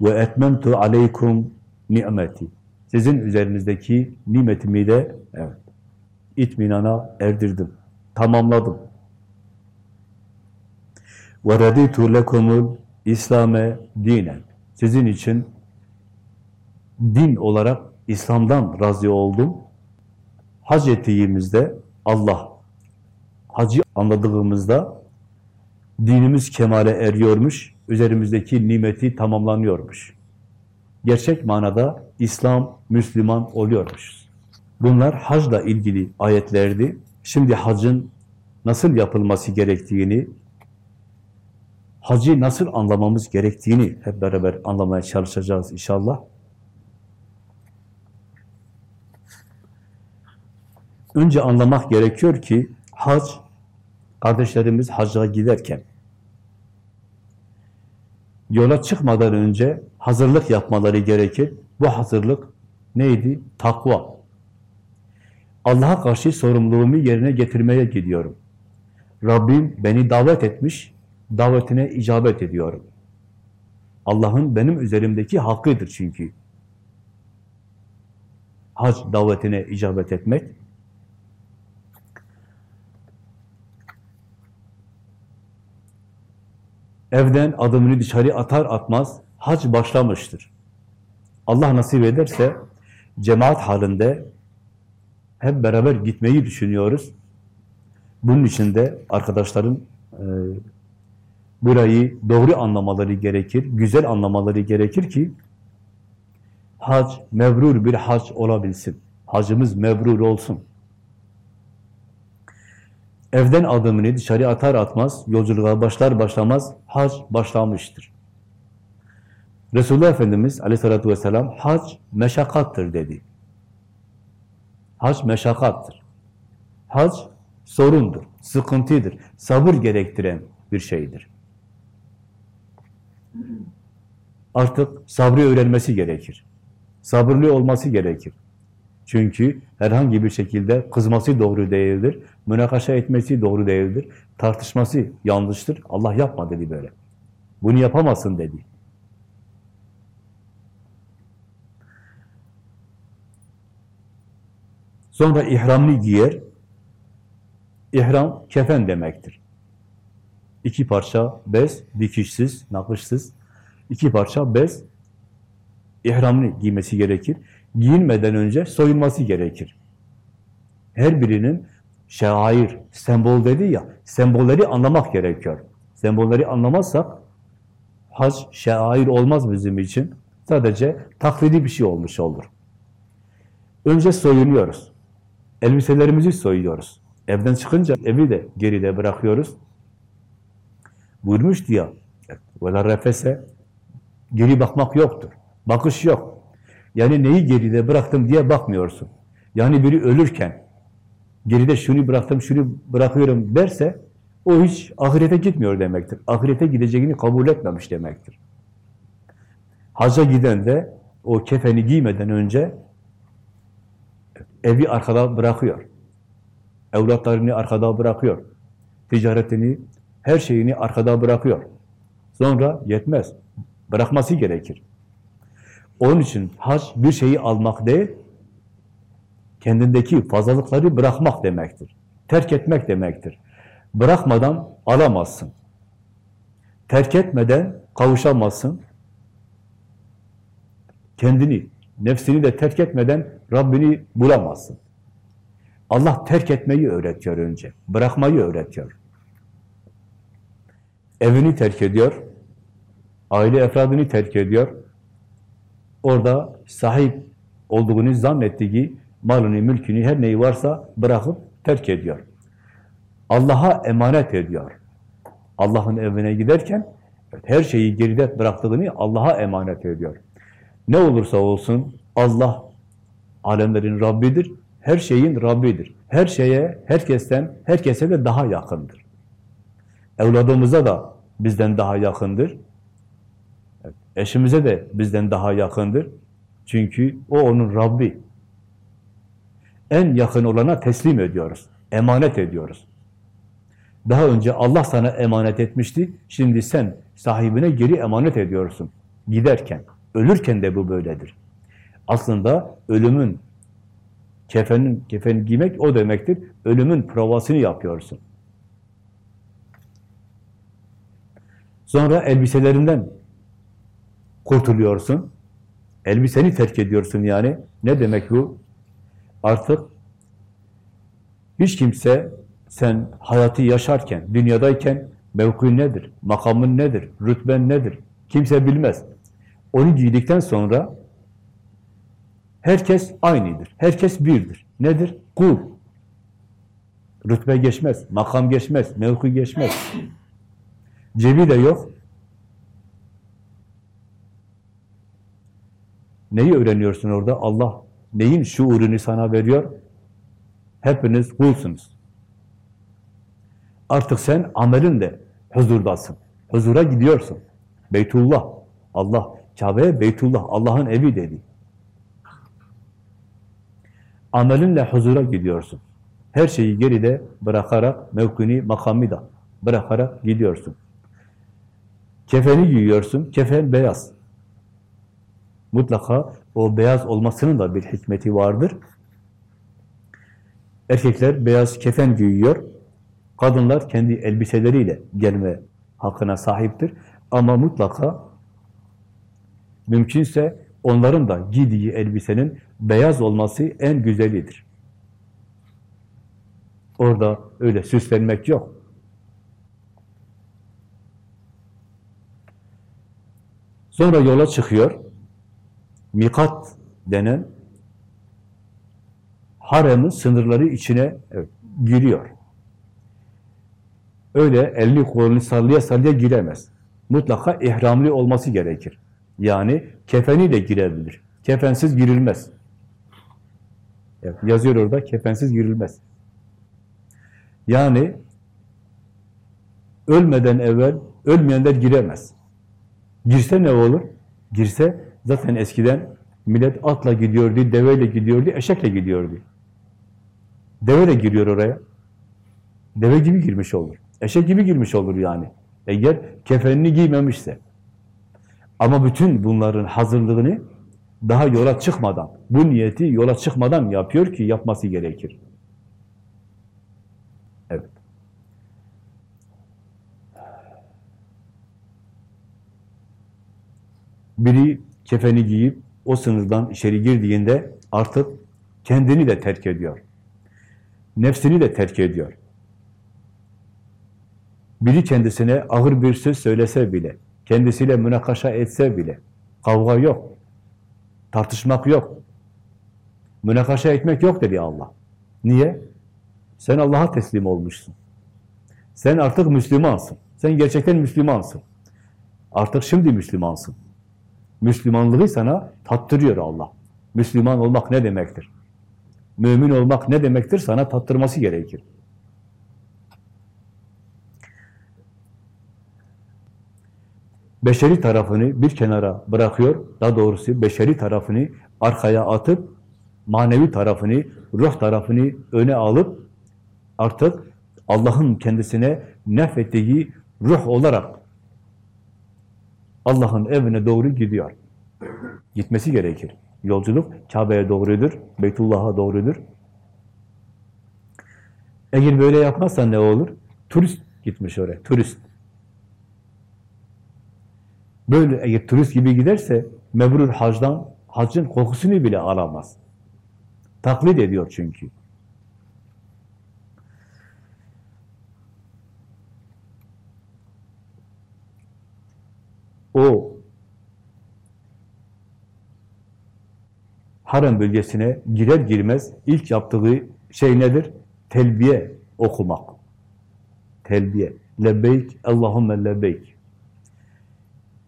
S1: Ve etmemtu aleykum nimeti. Sizin üzerinizdeki nimetimi de evet, itminana erdirdim, tamamladım. Raditu lekumul İslame dinen. Sizin için din olarak İslam'dan razı oldum. Hac ettiğimizde Allah, hacı anladığımızda dinimiz kemale eriyormuş, üzerimizdeki nimeti tamamlanıyormuş. Gerçek manada İslam, Müslüman oluyormuşuz. Bunlar hacla ilgili ayetlerdi. Şimdi hacın nasıl yapılması gerektiğini, hacı nasıl anlamamız gerektiğini hep beraber anlamaya çalışacağız inşallah. Önce anlamak gerekiyor ki hac, kardeşlerimiz hacca giderken yola çıkmadan önce hazırlık yapmaları gerekir. Bu hazırlık neydi? Takva. Allah'a karşı sorumluluğumu yerine getirmeye gidiyorum. Rabbim beni davet etmiş, davetine icabet ediyorum. Allah'ın benim üzerimdeki hakkıdır çünkü. Hac davetine icabet etmek. Evden adımını dışarı atar atmaz hac başlamıştır. Allah nasip ederse cemaat halinde hep beraber gitmeyi düşünüyoruz. Bunun için de arkadaşların e, burayı doğru anlamaları gerekir, güzel anlamaları gerekir ki hac, mebrur bir hac olabilsin. Hacımız mebrur olsun. Evden adımını dışarı atar atmaz, yolculuğa başlar başlamaz hac başlamıştır. Resulullah Efendimiz aleyhissalatü vesselam hac meşakkattır dedi. Hac meşakkattır. Hac sorundur, sıkıntıdır, sabır gerektiren bir şeydir. Artık sabrı öğrenmesi gerekir. Sabırlı olması gerekir. Çünkü herhangi bir şekilde kızması doğru değildir, münakaşa etmesi doğru değildir, tartışması yanlıştır. Allah yapma dedi böyle. Bunu yapamazsın dedi. Sonra ihramını giyer. İhram kefen demektir. İki parça bez, dikişsiz, nakışsız, iki parça bez ihramını giymesi gerekir. Giyinmeden önce soyunması gerekir. Her birinin şair, sembol dedi ya, sembolleri anlamak gerekiyor. Sembolleri anlamazsak hac şair olmaz bizim için. Sadece taklidi bir şey olmuş olur. Önce soyunuyoruz. Elbiselerimizi soyuyoruz. Evden çıkınca evi de geride bırakıyoruz. Buyurmuş diye. Vela refese geri bakmak yoktur. Bakış yok. Yani neyi geride bıraktım diye bakmıyorsun. Yani biri ölürken geride şunu bıraktım, şunu bırakıyorum derse o hiç ahirete gitmiyor demektir. Ahirete gideceğini kabul etmemiş demektir. Hacca giden de o kefeni giymeden önce evi arkada bırakıyor. Evlatlarını arkada bırakıyor. Ticaretini, her şeyini arkada bırakıyor. Sonra yetmez. Bırakması gerekir. Onun için hac bir şeyi almak değil, kendindeki fazlalıkları bırakmak demektir. Terk etmek demektir. Bırakmadan alamazsın. Terk etmeden kavuşamazsın. Kendini, nefsini de terk etmeden Rabbini bulamazsın. Allah terk etmeyi öğretiyor önce. Bırakmayı öğretiyor. Evini terk ediyor. Aile efradını terk ediyor. Orada sahip olduğunu zannettiği malını, mülkünü, her neyi varsa bırakıp terk ediyor. Allah'a emanet ediyor. Allah'ın evine giderken her şeyi geride bıraktığını Allah'a emanet ediyor. Ne olursa olsun Allah alemlerin Rabbidir, her şeyin Rabbidir. Her şeye, herkesten, herkese de daha yakındır. Evladımıza da bizden daha yakındır. Eşimize de bizden daha yakındır. Çünkü o onun Rabbi. En yakın olana teslim ediyoruz. Emanet ediyoruz. Daha önce Allah sana emanet etmişti. Şimdi sen sahibine geri emanet ediyorsun. Giderken, ölürken de bu böyledir. Aslında ölümün kefenin kefeni giymek o demektir. Ölümün provasını yapıyorsun. Sonra elbiselerinden kurtuluyorsun. Elbiseni terk ediyorsun yani. Ne demek bu? Artık hiç kimse sen hayatı yaşarken, dünyadayken mevkun nedir, makamın nedir, rütben nedir? Kimse bilmez. Onu giydikten sonra herkes aynıdır. Herkes birdir. Nedir? Kul. Rütbe geçmez, makam geçmez, mevki geçmez. Cebi de yok. Neyi öğreniyorsun orada? Allah neyin şuurunu sana veriyor? Hepiniz kulsunuz. Artık sen amelinle huzurdasın. Huzura gidiyorsun. Beytullah. Allah. Kabe Beytullah. Allah'ın evi dedi. Amelinle huzura gidiyorsun. Her şeyi geride bırakarak mevkini, makamı da bırakarak gidiyorsun. Kefeni giyiyorsun. Kefen beyaz. Mutlaka o beyaz olmasının da bir hikmeti vardır. Erkekler beyaz kefen giyiyor. Kadınlar kendi elbiseleriyle gelme hakkına sahiptir. Ama mutlaka mümkünse onların da giydiği elbisenin beyaz olması en güzelidir. Orada öyle süslenmek yok. Sonra yola çıkıyor. Mikat denen haremin sınırları içine evet, giriyor. Öyle elini kolunu sallaya sallaya giremez. Mutlaka ihramlı olması gerekir. Yani kefeni de girebilir. Kefensiz girilmez. Evet, yazıyor orada, kefensiz girilmez. Yani ölmeden evvel ölmeyenler giremez. Girse ne olur? Girse zaten eskiden millet atla gidiyordu, deveyle gidiyordu, eşekle gidiyordu. Deve de giriyor oraya. Deve gibi girmiş olur. Eşek gibi girmiş olur yani. Eğer kefenini giymemişse. Ama bütün bunların hazırlığını daha yola çıkmadan, bu niyeti yola çıkmadan yapıyor ki yapması gerekir. Evet. Biri kefeni giyip o sınırdan içeri girdiğinde artık kendini de terk ediyor. Nefsini de terk ediyor. Biri kendisine ağır bir söz söylese bile, kendisiyle münakaşa etse bile, kavga yok, tartışmak yok, münakaşa etmek yok dedi Allah. Niye? Sen Allah'a teslim olmuşsun. Sen artık Müslümansın. Sen gerçekten Müslümansın. Artık şimdi Müslümansın. Müslümanlığı sana tattırıyor Allah. Müslüman olmak ne demektir? Mümin olmak ne demektir? Sana tattırması gerekir. beşeri tarafını bir kenara bırakıyor, daha doğrusu beşeri tarafını arkaya atıp, manevi tarafını, ruh tarafını öne alıp, artık Allah'ın kendisine nefettiği ruh olarak Allah'ın evine doğru gidiyor. Gitmesi gerekir. Yolculuk Kabe'ye doğrudur, Beytullah'a doğrudur. Eğer böyle yapmazsan ne olur? Turist gitmiş oraya, turist. Böyle eğer turist gibi giderse mebrur hacdan, hacın kokusunu bile alamaz. Taklit ediyor çünkü. O harem bölgesine girer girmez ilk yaptığı şey nedir? Telbiye okumak. Telbiye. Lebbeyk, Allahümme lebbeyk.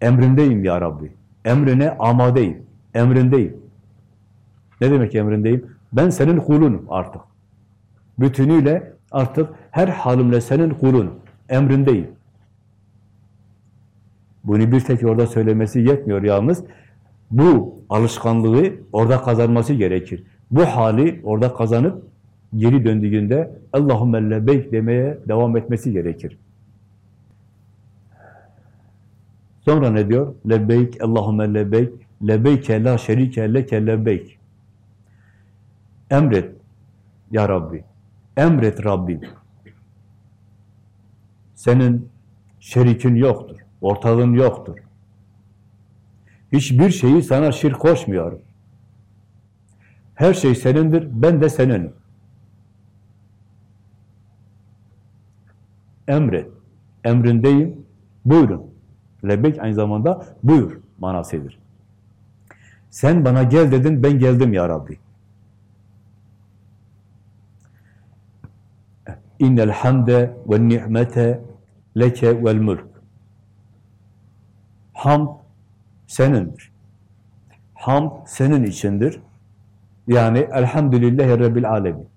S1: Emrindeyim ya Rabbi. Emrine amadeyim. Emrindeyim. Ne demek emrindeyim? Ben senin kulunum artık. Bütünüyle artık her halimle senin kulunum. Emrindeyim. Bunu bir tek orada söylemesi yetmiyor yalnız. Bu alışkanlığı orada kazanması gerekir. Bu hali orada kazanıp geri döndüğünde Allahümme lebeyk demeye devam etmesi gerekir. Sonra ne diyor? Lebeyk, Allahümme lebeyk, lebeyke la şerike leke lebeyk. Emret ya Rabbi. Emret Rabbim. Senin şerikin yoktur, ortağın yoktur. Hiçbir şeyi sana şirk koşmuyorum. Her şey senindir, ben de seninim. Emret, emrindeyim, buyurun. Lebek aynı zamanda buyur manasıdır. Sen bana gel dedin, ben geldim ya Rabbi. İnnel hamde ve ni'mete leke vel mulk. Hamd senindir. Hamd senin içindir. Yani elhamdülillahi rabbil alemin.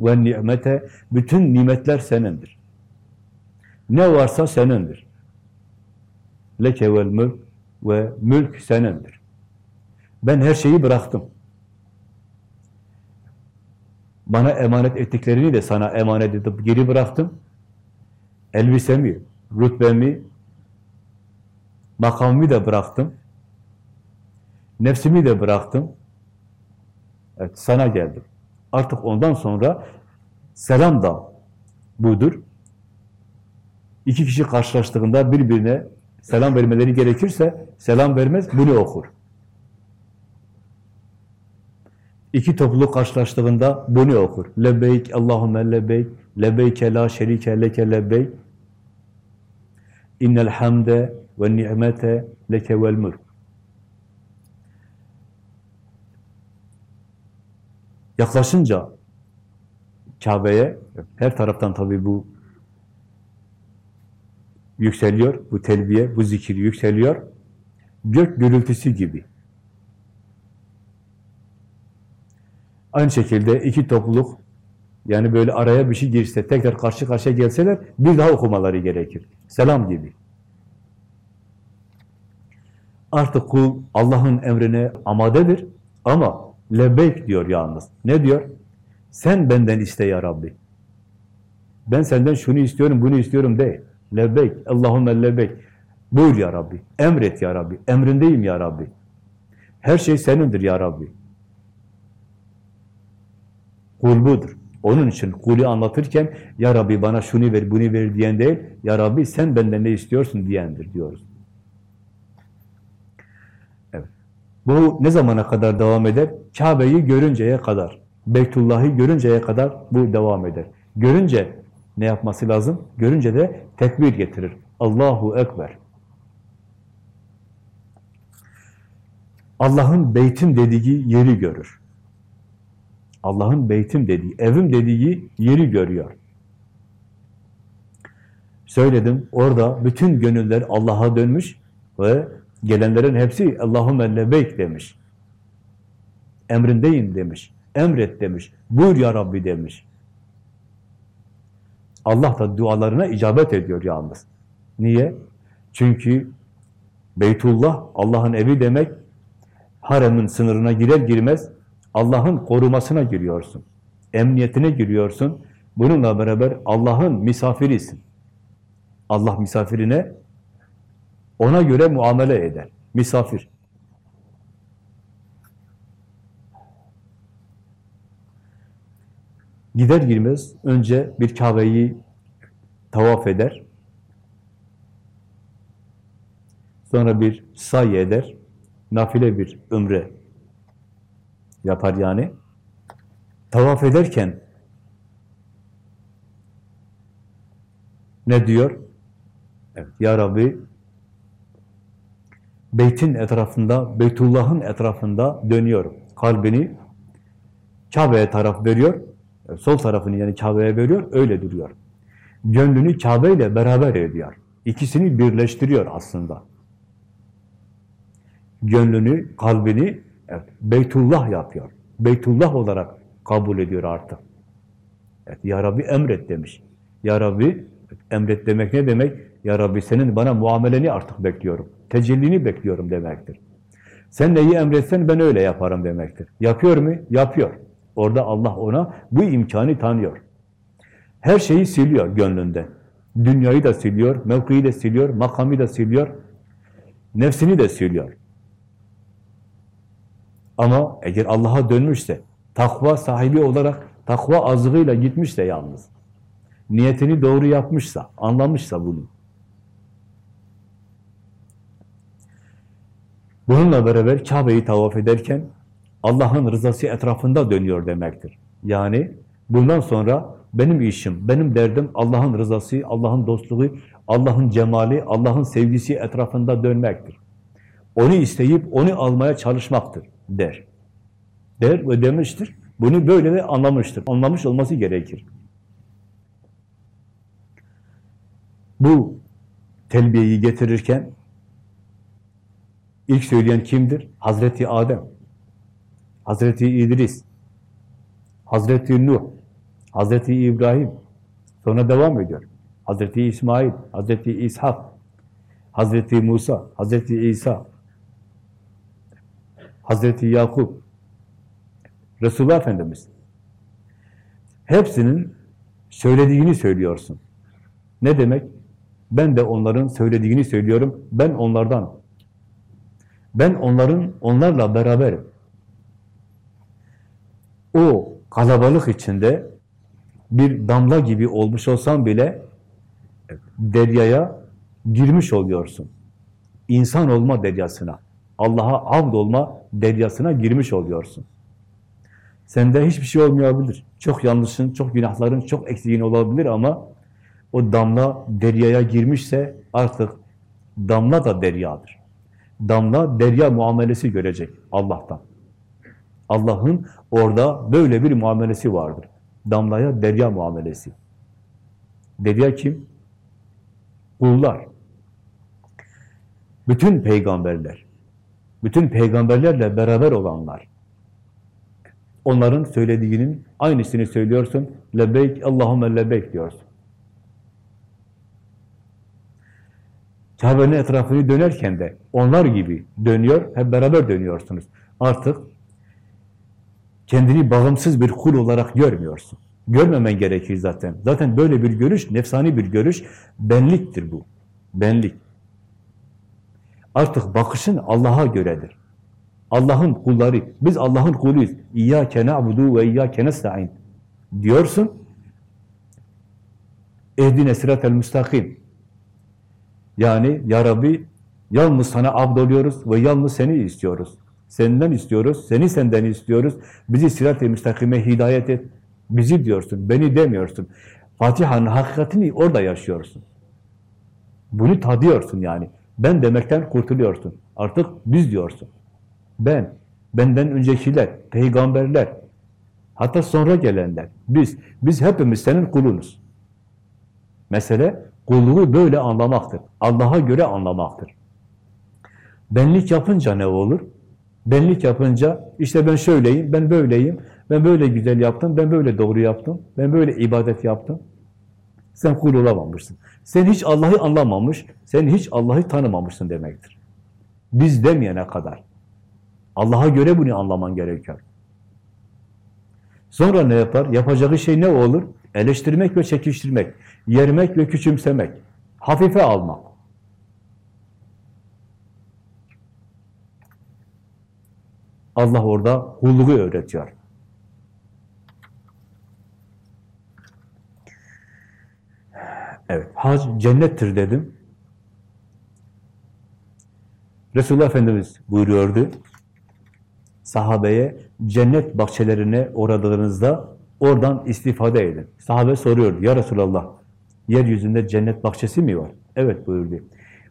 S1: Ve ni'mete bütün nimetler senindir. Ne varsa senindir. Leke vel mulk ve mülk senindir. Ben her şeyi bıraktım. Bana emanet ettiklerini de sana emanet edip geri bıraktım. Elbisemi, rütbemi, makamımı da bıraktım. Nefsimi de bıraktım. Evet, sana geldim. Artık ondan sonra selam da budur. İki kişi karşılaştığında birbirine selam vermeleri gerekirse selam vermez, bunu okur. İki topluluk karşılaştığında bunu okur. Lebeyk, Allahümme lebeyk, lebeyke la şerike leke lebeyk, innel hamde ve ni'mete leke vel mulk. Yaklaşınca Kabe'ye, her taraftan tabii bu yükseliyor, bu telbiye, bu zikir yükseliyor. Gök gürültüsü gibi. Aynı şekilde iki topluluk, yani böyle araya bir şey girse, tekrar karşı karşıya gelseler, bir daha okumaları gerekir. Selam gibi. Artık kul Allah'ın emrine amadedir ama lebeyk diyor yalnız. Ne diyor? Sen benden iste ya Rabbi. Ben senden şunu istiyorum, bunu istiyorum değil. Lebeyk, Allahümme lebeyk. Buyur ya Rabbi, emret ya Rabbi, emrindeyim ya Rabbi. Her şey senindir ya Rabbi. Kul budur. Onun için kulü anlatırken ya Rabbi bana şunu ver, bunu ver diyen değil, ya Rabbi sen benden ne istiyorsun diyendir diyoruz. Evet. Bu ne zamana kadar devam eder? Kabe'yi görünceye kadar, Beytullah'ı görünceye kadar bu devam eder. Görünce ne yapması lazım? Görünce de tekbir getirir. Allahu Ekber. Allah'ın beytim dediği yeri görür. Allah'ın beytim dediği, evim dediği yeri görüyor. Söyledim, orada bütün gönüller Allah'a dönmüş ve gelenlerin hepsi Allahümme lebeyk demiş. Emrindeyim demiş, emret demiş, buyur ya Rabbi demiş. Allah da dualarına icabet ediyor yalnız. Niye? Çünkü Beytullah, Allah'ın evi demek, haremin sınırına girer girmez Allah'ın korumasına giriyorsun. Emniyetine giriyorsun. Bununla beraber Allah'ın misafirisin. Allah misafirine ona göre muamele eder. Misafir. Gider girmez önce bir Kabe'yi tavaf eder. Sonra bir say eder. Nafile bir ömre yapar yani. Tavaf ederken ne diyor? Evet, Ya Rabbi Beytin etrafında, Beytullah'ın etrafında dönüyorum. Kalbini Kabe'ye taraf veriyor. Sol tarafını yani Kabe'ye veriyor. Öyle duruyor. Gönlünü Kabe ile beraber ediyor. İkisini birleştiriyor aslında. Gönlünü, kalbini evet, Beytullah yapıyor. Beytullah olarak kabul ediyor artık. Evet, ya Rabbi emret demiş. Ya Rabbi emret demek ne demek? Ya Rabbi senin bana muameleni artık bekliyorum. Tecellini bekliyorum demektir. Sen neyi emretsen ben öyle yaparım demektir. Yapıyor mu? Yapıyor. Orada Allah ona bu imkanı tanıyor. Her şeyi siliyor gönlünde. Dünyayı da siliyor, mevkiyi de siliyor, makamı da siliyor, nefsini de siliyor. Ama eğer Allah'a dönmüşse, takva sahibi olarak takva azığıyla gitmişse yalnız, niyetini doğru yapmışsa, anlamışsa bunu, bununla beraber Kabe'yi tavaf ederken Allah'ın rızası etrafında dönüyor demektir. Yani bundan sonra benim işim, benim derdim Allah'ın rızası, Allah'ın dostluğu, Allah'ın cemali, Allah'ın sevgisi etrafında dönmektir. Onu isteyip onu almaya çalışmaktır der. Der ve demiştir. Bunu böyle de anlamıştır. Anlamış olması gerekir. Bu telbiyeyi getirirken ilk söyleyen kimdir? Hazreti Adem, Hazreti İdris, Hazreti Nuh, Hazreti İbrahim, sonra devam ediyor. Hazreti İsmail, Hazreti İshak, Hazreti Musa, Hazreti İsa, Hazreti Yakup, Resulullah Efendimiz. Hepsinin söylediğini söylüyorsun. Ne demek? Ben de onların söylediğini söylüyorum. Ben onlardan. Ben onların onlarla beraberim. O kalabalık içinde bir damla gibi olmuş olsan bile deryaya girmiş oluyorsun. İnsan olma deryasına, Allah'a abd olma deryasına girmiş oluyorsun. Sende hiçbir şey olmayabilir. Çok yanlışın, çok günahların, çok eksiğin olabilir ama o damla deryaya girmişse artık damla da deryadır. Damla derya muamelesi görecek Allah'tan. Allah'ın orada böyle bir muamelesi vardır. Damlaya derya muamelesi. Derya kim? Kullar. Bütün peygamberler. Bütün peygamberlerle beraber olanlar. Onların söylediğinin aynısını söylüyorsun. Lebeyk, Allahümme lebeyk diyorsun. Kabe'nin etrafını dönerken de onlar gibi dönüyor, hep beraber dönüyorsunuz. Artık kendini bağımsız bir kul olarak görmüyorsun. Görmemen gerekir zaten. Zaten böyle bir görüş, nefsani bir görüş, benliktir bu. Benlik. Artık bakışın Allah'a göredir. Allah'ın kulları, biz Allah'ın kuluyuz. İyyâke na'budu ve iyyâke nesta'in diyorsun. Ehdine sıratel müstakim. Yani ya Rabbi yalnız sana abd oluyoruz ve yalnız seni istiyoruz. Senden istiyoruz, seni senden istiyoruz. Bizi sirat-i müstakime hidayet et. Bizi diyorsun, beni demiyorsun. Fatiha'nın hakikatini orada yaşıyorsun. Bunu tadıyorsun yani. Ben demekten kurtuluyorsun. Artık biz diyorsun. Ben, benden öncekiler, peygamberler, hatta sonra gelenler, biz, biz hepimiz senin kulunuz. Mesele kulluğu böyle anlamaktır. Allah'a göre anlamaktır. Benlik yapınca ne olur? Benlik yapınca işte ben şöyleyim, ben böyleyim, ben böyle güzel yaptım, ben böyle doğru yaptım, ben böyle ibadet yaptım. Sen kul olamamışsın. Sen hiç Allah'ı anlamamış, sen hiç Allah'ı tanımamışsın demektir. Biz demeyene kadar. Allah'a göre bunu anlaman gerekiyor. Sonra ne yapar? Yapacağı şey ne olur? Eleştirmek ve çekiştirmek, yermek ve küçümsemek, hafife almak. Allah orada kulluğu öğretiyor. Evet, hac cennettir dedim. Resulullah Efendimiz buyuruyordu. Sahabeye cennet bahçelerine uğradığınızda oradan istifade edin. Sahabe soruyordu, ya Resulallah, yeryüzünde cennet bahçesi mi var? Evet buyurdu.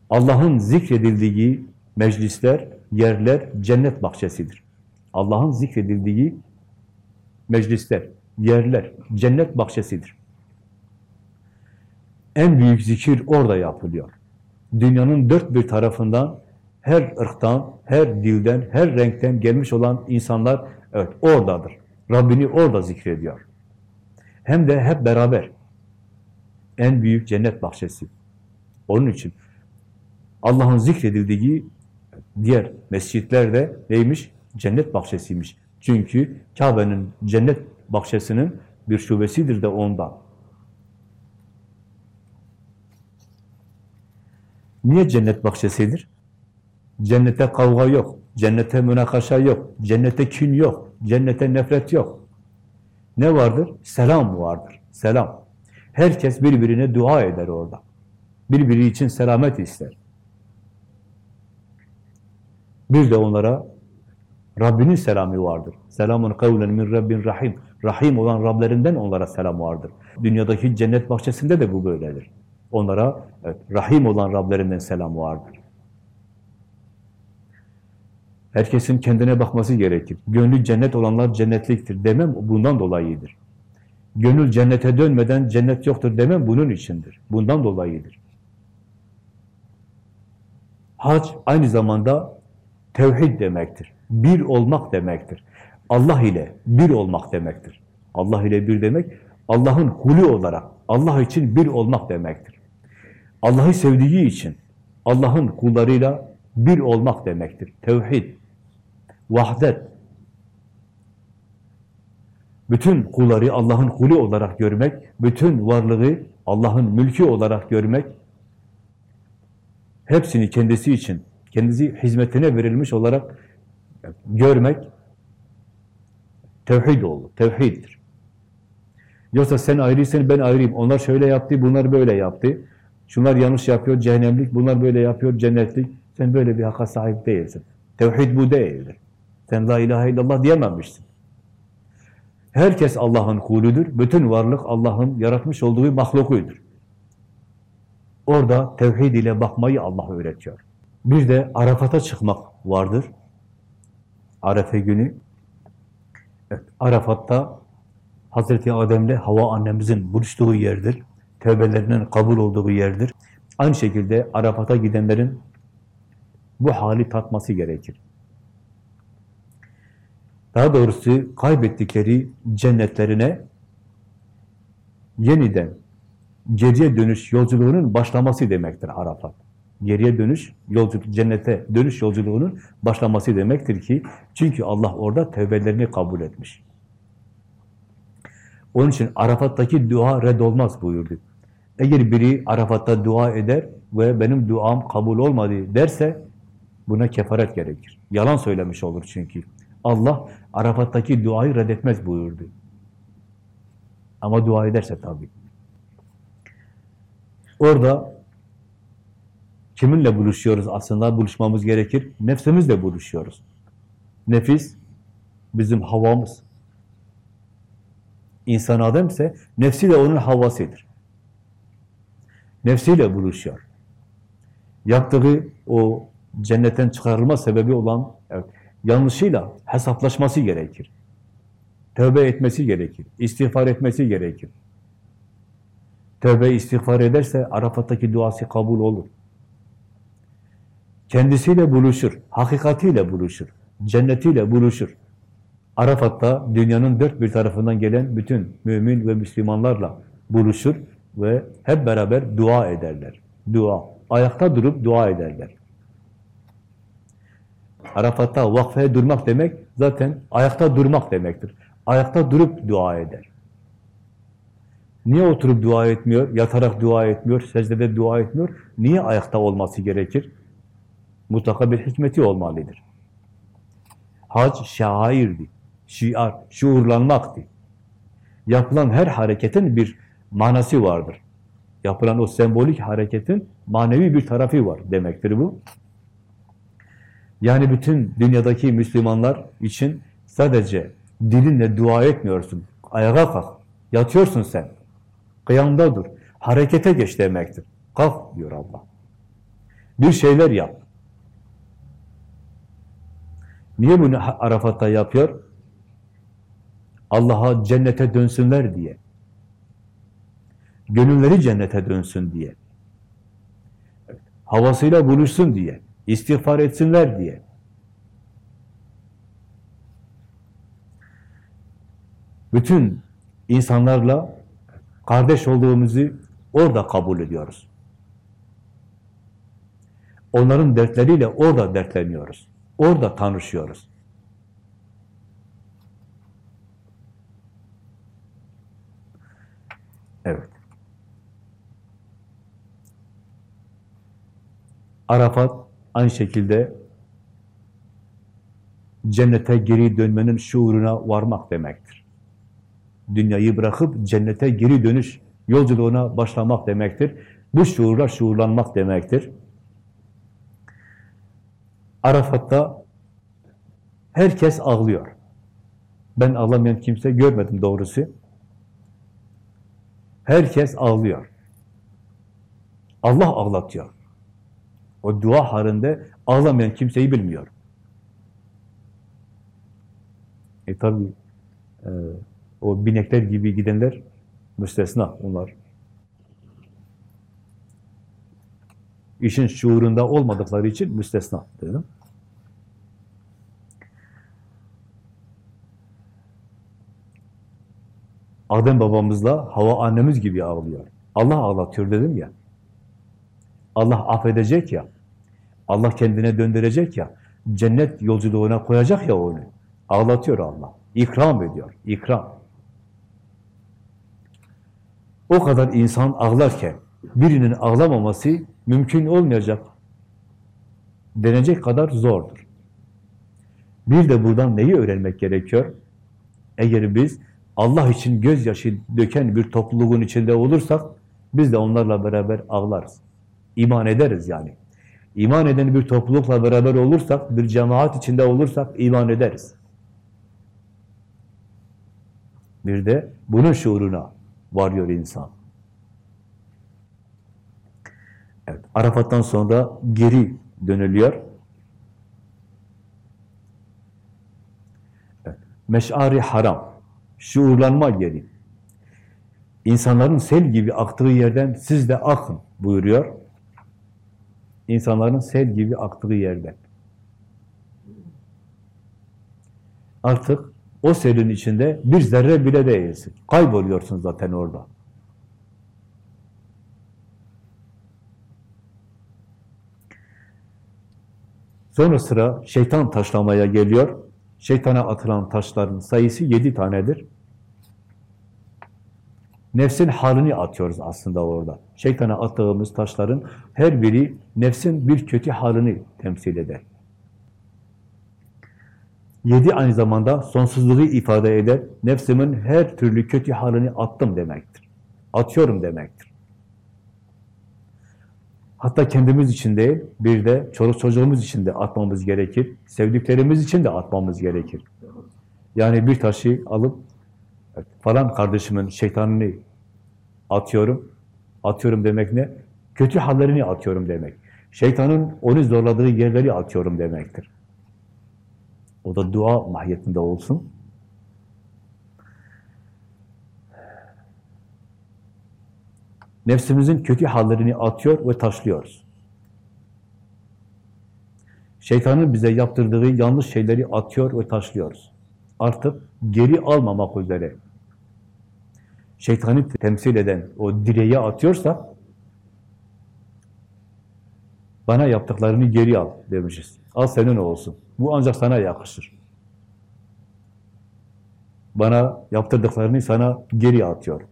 S1: Allah'ın zikredildiği meclisler, yerler cennet bahçesidir. Allah'ın zikredildiği meclisler, yerler cennet bahçesidir. En büyük zikir orada yapılıyor. Dünyanın dört bir tarafından her ırktan, her dilden, her renkten gelmiş olan insanlar evet oradadır. Rabbini orada zikrediyor. Hem de hep beraber. En büyük cennet bahçesi. Onun için Allah'ın zikredildiği diğer mescitler de neymiş? Cennet bahçesiymiş. Çünkü Kabe'nin cennet bahçesinin bir şubesidir de ondan. Niye cennet bahçesidir? Cennete kavga yok, cennete münakaşa yok, cennete kin yok, cennete nefret yok. Ne vardır? Selam vardır, selam. Herkes birbirine dua eder orada. Birbiri için selamet ister. Bir de onlara Rabbinin selamı vardır. Selamun kavlen min Rabbin rahim. Rahim olan Rablerinden onlara selam vardır. Dünyadaki cennet bahçesinde de bu böyledir. Onlara evet, Rahim olan Rablerinden selam vardır. Herkesin kendine bakması gerekir. Gönlü cennet olanlar cennetliktir demem bundan dolayıdır. Gönül cennete dönmeden cennet yoktur demem bunun içindir. Bundan dolayıdır. Hac aynı zamanda tevhid demektir. Bir olmak demektir. Allah ile bir olmak demektir. Allah ile bir demek, Allah'ın kulü olarak, Allah için bir olmak demektir. Allah'ı sevdiği için, Allah'ın kullarıyla bir olmak demektir. Tevhid, vahdet. Bütün kulları Allah'ın kulü olarak görmek, bütün varlığı Allah'ın mülkü olarak görmek, hepsini kendisi için, kendisi hizmetine verilmiş olarak görmek, tevhid oldu, tevhiddir. Yoksa sen ayrıysan ben ayrıyım, onlar şöyle yaptı, bunlar böyle yaptı, şunlar yanlış yapıyor, cehennemlik, bunlar böyle yapıyor, cennetlik, sen böyle bir hakka sahip değilsin. Tevhid bu değildir. Sen la ilahe illallah diyememişsin. Herkes Allah'ın kuludur. Bütün varlık Allah'ın yaratmış olduğu mahlukudur. Orada tevhid ile bakmayı Allah öğretiyor. Bir de Arafat'a çıkmak vardır. Arefe günü. Evet, Arafat'ta Hazreti Adem'le Hava annemizin buluştuğu yerdir. Tevbelerinin kabul olduğu yerdir. Aynı şekilde Arafat'a gidenlerin bu hali tatması gerekir. Daha doğrusu kaybettikleri cennetlerine yeniden geriye dönüş yolculuğunun başlaması demektir Arafat. Geriye dönüş, yolculuk, cennete dönüş yolculuğunun başlaması demektir ki, çünkü Allah orada tevbelerini kabul etmiş. Onun için Arafat'taki dua reddolmaz buyurdu. Eğer biri Arafat'ta dua eder ve benim duam kabul olmadı derse, buna kefaret gerekir. Yalan söylemiş olur çünkü. Allah Arafat'taki duayı reddetmez buyurdu. Ama dua ederse tabii. Orada kiminle buluşuyoruz aslında? Buluşmamız gerekir. Nefsimizle buluşuyoruz. Nefis bizim havamız. İnsan Adem ise nefsiyle onun havasıdır. Nefsiyle buluşuyor. Yaptığı o cennetten çıkarılma sebebi olan evet, yanlışıyla hesaplaşması gerekir. Tövbe etmesi gerekir. İstiğfar etmesi gerekir. Tövbe istiğfar ederse Arafat'taki duası kabul olur. Kendisiyle buluşur, hakikatiyle buluşur, cennetiyle buluşur. Arafat'ta dünyanın dört bir tarafından gelen bütün mümin ve Müslümanlarla buluşur ve hep beraber dua ederler. Dua. Ayakta durup dua ederler. Arafat'ta vakfeye durmak demek zaten ayakta durmak demektir. Ayakta durup dua eder. Niye oturup dua etmiyor, yatarak dua etmiyor, secdede dua etmiyor? Niye ayakta olması gerekir? Mutlaka bir hikmeti olmalıdır. Hac şairdi, şiar, şuurlanmaktı. Yapılan her hareketin bir manası vardır. Yapılan o sembolik hareketin manevi bir tarafı var demektir bu. Yani bütün dünyadaki Müslümanlar için sadece dilinle dua etmiyorsun. Ayağa kalk. Yatıyorsun sen. Kıyamda dur. Harekete geç demektir. Kalk diyor Allah. Bir şeyler yap. Niye bunu Arafat'ta yapıyor? Allah'a cennete dönsünler diye. Gönülleri cennete dönsün diye. Havasıyla buluşsun diye. İstiğfar etsinler diye. Bütün insanlarla kardeş olduğumuzu orada kabul ediyoruz. Onların dertleriyle orada dertleniyoruz. Orada tanışıyoruz. Evet. Arafat aynı şekilde cennete geri dönmenin şuuruna varmak demektir. Dünyayı bırakıp cennete geri dönüş yolculuğuna başlamak demektir. Bu şuurla şuurlanmak demektir. Arafat'ta herkes ağlıyor. Ben ağlamayan kimse görmedim doğrusu. Herkes ağlıyor. Allah ağlatıyor. O dua halinde ağlamayan kimseyi bilmiyor. E tabi e, o binekler gibi gidenler müstesna onlar. İşin şuurunda olmadıkları için müstesna dedim. Adem babamızla Hava annemiz gibi ağlıyor. Allah ağlatıyor dedim ya. Allah affedecek ya. Allah kendine döndürecek ya. Cennet yolculuğuna koyacak ya onu. Ağlatıyor Allah. İkram ediyor. İkram. O kadar insan ağlarken birinin ağlamaması mümkün olmayacak. Denecek kadar zordur. Bir de buradan neyi öğrenmek gerekiyor? Eğer biz Allah için gözyaşı döken bir topluluğun içinde olursak biz de onlarla beraber ağlarız. İman ederiz yani. İman eden bir toplulukla beraber olursak, bir cemaat içinde olursak iman ederiz. Bir de bunun şuuruna varıyor insan. Evet, Arafat'tan sonra geri dönülüyor. Evet, Meş'ari haram, şuurlanma yeri. İnsanların sel gibi aktığı yerden siz de akın buyuruyor. İnsanların sel gibi aktığı yerden. Artık o selin içinde bir zerre bile değilsin. Kayboluyorsun zaten orada. Sonra sıra şeytan taşlamaya geliyor. Şeytana atılan taşların sayısı yedi tanedir. Nefsin halini atıyoruz aslında orada. Şeytana attığımız taşların her biri nefsin bir kötü halini temsil eder. Yedi aynı zamanda sonsuzluğu ifade eder. Nefsimin her türlü kötü halini attım demektir. Atıyorum demektir. Hatta kendimiz için değil, bir de çoluk çocuğumuz için de atmamız gerekir. Sevdiklerimiz için de atmamız gerekir. Yani bir taşı alıp falan kardeşimin şeytanını atıyorum. Atıyorum demek ne? Kötü hallerini atıyorum demek. Şeytanın onu zorladığı yerleri atıyorum demektir. O da dua mahiyetinde olsun. Nefsimizin kötü hallerini atıyor ve taşlıyoruz. Şeytanın bize yaptırdığı yanlış şeyleri atıyor ve taşlıyoruz. Artık geri almamak üzere. Şeytanı temsil eden o direğe atıyorsa bana yaptıklarını geri al demişiz. Al senin olsun. Bu ancak sana yakışır. Bana yaptırdıklarını sana geri atıyorum.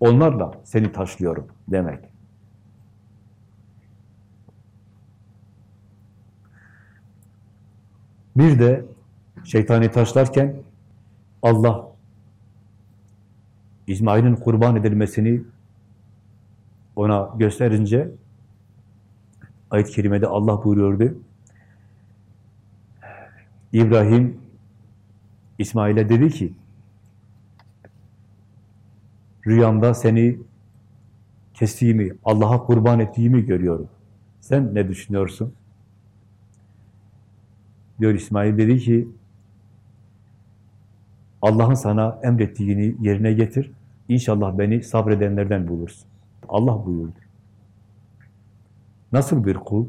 S1: Onlarla seni taşlıyorum demek. Bir de şeytani taşlarken Allah İsmail'in kurban edilmesini ona gösterince ayet-i kerimede Allah buyuruyordu. İbrahim İsmail'e dedi ki rüyamda seni kestiğimi, Allah'a kurban ettiğimi görüyorum. Sen ne düşünüyorsun? Diyor İsmail dedi ki Allah'ın sana emrettiğini yerine getir. İnşallah beni sabredenlerden bulursun. Allah buyurdu. Nasıl bir kul?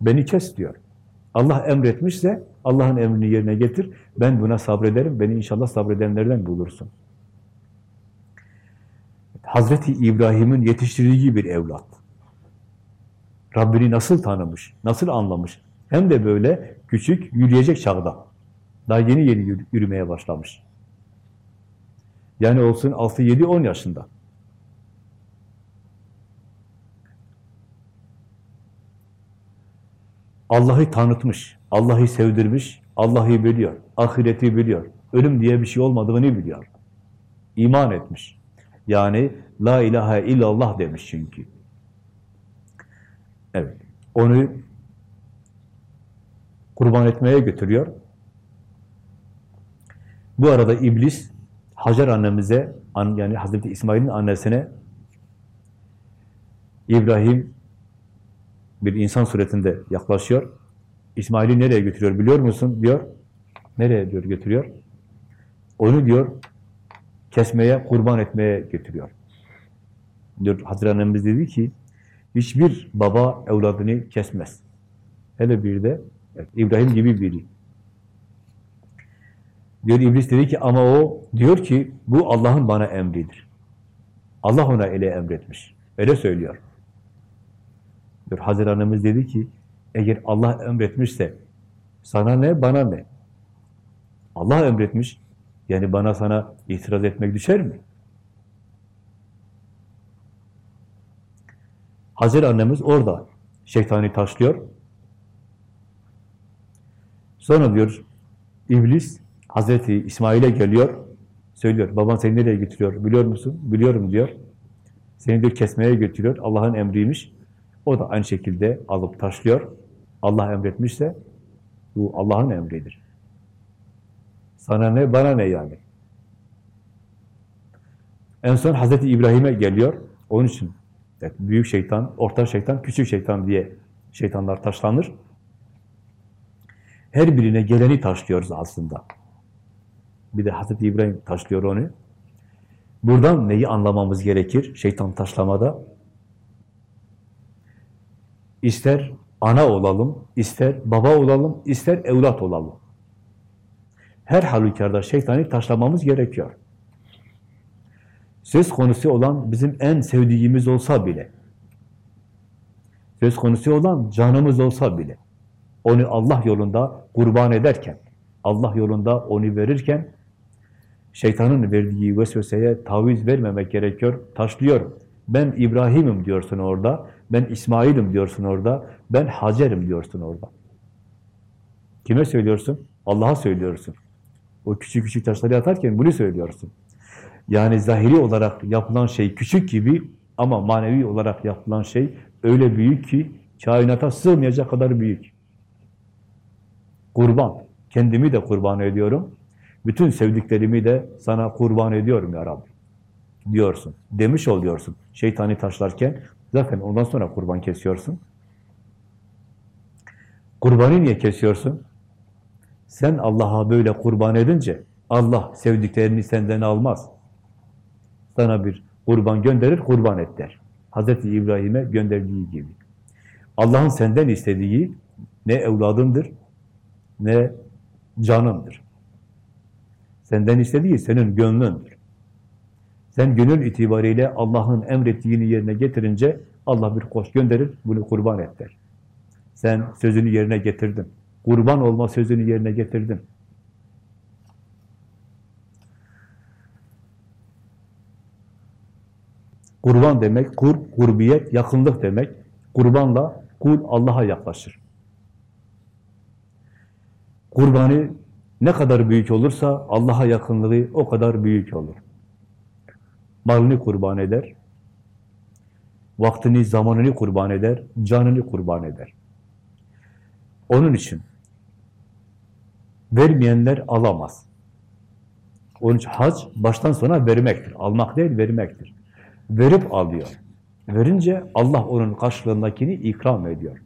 S1: Beni kes diyor. Allah emretmişse Allah'ın emrini yerine getir. Ben buna sabrederim. Beni inşallah sabredenlerden bulursun. Hazreti İbrahim'in yetiştirdiği bir evlat. Rabbini nasıl tanımış, nasıl anlamış. Hem de böyle küçük, yürüyecek çağda. Daha yeni yeni yürü- yürümeye başlamış. Yani olsun 6, 7, 10 yaşında. Allah'ı tanıtmış, Allah'ı sevdirmiş, Allah'ı biliyor, ahireti biliyor, ölüm diye bir şey olmadığını biliyor. İman etmiş. Yani la ilahe illallah demiş çünkü. Evet. Onu kurban etmeye götürüyor. Bu arada iblis Hacer annemize an- yani Hazreti İsmail'in annesine İbrahim bir insan suretinde yaklaşıyor. İsmail'i nereye götürüyor biliyor musun? diyor. Nereye diyor götürüyor? Onu diyor kesmeye, kurban etmeye götürüyor. Diyor Hazreti annemiz dedi ki hiçbir baba evladını kesmez. Hele bir de evet, İbrahim gibi biri. Diyor İblis dedi ki ama o diyor ki bu Allah'ın bana emridir. Allah ona öyle emretmiş. Öyle söylüyor. Diyor annemiz dedi ki eğer Allah emretmişse sana ne bana ne? Allah emretmiş. Yani bana sana itiraz etmek düşer mi? Hazreti annemiz orada şeytani taşlıyor. Sonra diyor İblis Hazreti İsmail'e geliyor. Söylüyor. Baban seni nereye götürüyor? Biliyor musun? Biliyorum diyor. Seni diyor kesmeye götürüyor. Allah'ın emriymiş. O da aynı şekilde alıp taşlıyor. Allah emretmişse bu Allah'ın emridir. Sana ne, bana ne yani? En son Hazreti İbrahim'e geliyor. Onun için evet, büyük şeytan, orta şeytan, küçük şeytan diye şeytanlar taşlanır. Her birine geleni taşlıyoruz aslında. Bir de Hazreti İbrahim taşlıyor onu. Buradan neyi anlamamız gerekir şeytan taşlamada? İster ana olalım, ister baba olalım, ister evlat olalım. Her halükarda şeytanı taşlamamız gerekiyor. Söz konusu olan bizim en sevdiğimiz olsa bile, söz konusu olan canımız olsa bile, onu Allah yolunda kurban ederken, Allah yolunda onu verirken, şeytanın verdiği vesveseye taviz vermemek gerekiyor, taşlıyorum. Ben İbrahim'im diyorsun orada, ben İsmail'im diyorsun orada, ben Hacer'im diyorsun orada. Kime söylüyorsun? Allah'a söylüyorsun. O küçük küçük taşları atarken bunu söylüyorsun. Yani zahiri olarak yapılan şey küçük gibi ama manevi olarak yapılan şey öyle büyük ki kainata sığmayacak kadar büyük. Kurban. Kendimi de kurban ediyorum. Bütün sevdiklerimi de sana kurban ediyorum ya Rabbi. Diyorsun. Demiş oluyorsun. Şeytani taşlarken zaten ondan sonra kurban kesiyorsun. Kurbanı niye kesiyorsun? Sen Allah'a böyle kurban edince Allah sevdiklerini senden almaz. Sana bir kurban gönderir, kurban et der. Hazreti İbrahim'e gönderdiği gibi. Allah'ın senden istediği ne evladındır, ne canındır. Senden istediği senin gönlündür. Sen gönül itibariyle Allah'ın emrettiğini yerine getirince Allah bir koş gönderir, bunu kurban et der. Sen sözünü yerine getirdin. Kurban olma sözünü yerine getirdin. Kurban demek, kur, kurbiyet, yakınlık demek. Kurbanla kul Allah'a yaklaşır. Kurbanı ne kadar büyük olursa Allah'a yakınlığı o kadar büyük olur. Malını kurban eder, vaktini, zamanını kurban eder, canını kurban eder. Onun için vermeyenler alamaz. Onun için hac baştan sona vermektir. Almak değil, vermektir. Verip alıyor. Verince Allah onun karşılığındakini ikram ediyor.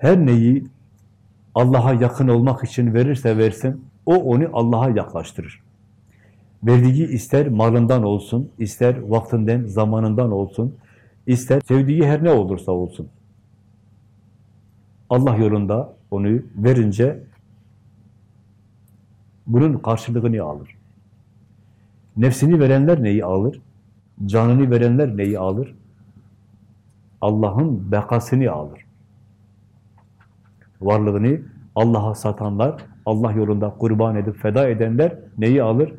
S1: Her neyi Allah'a yakın olmak için verirse versin, o onu Allah'a yaklaştırır. Verdiği ister malından olsun, ister vaktinden, zamanından olsun, ister sevdiği her ne olursa olsun. Allah yolunda onu verince bunun karşılığını alır. Nefsini verenler neyi alır? Canını verenler neyi alır? Allah'ın bekasını alır. Varlığını Allah'a satanlar, Allah yolunda kurban edip feda edenler neyi alır?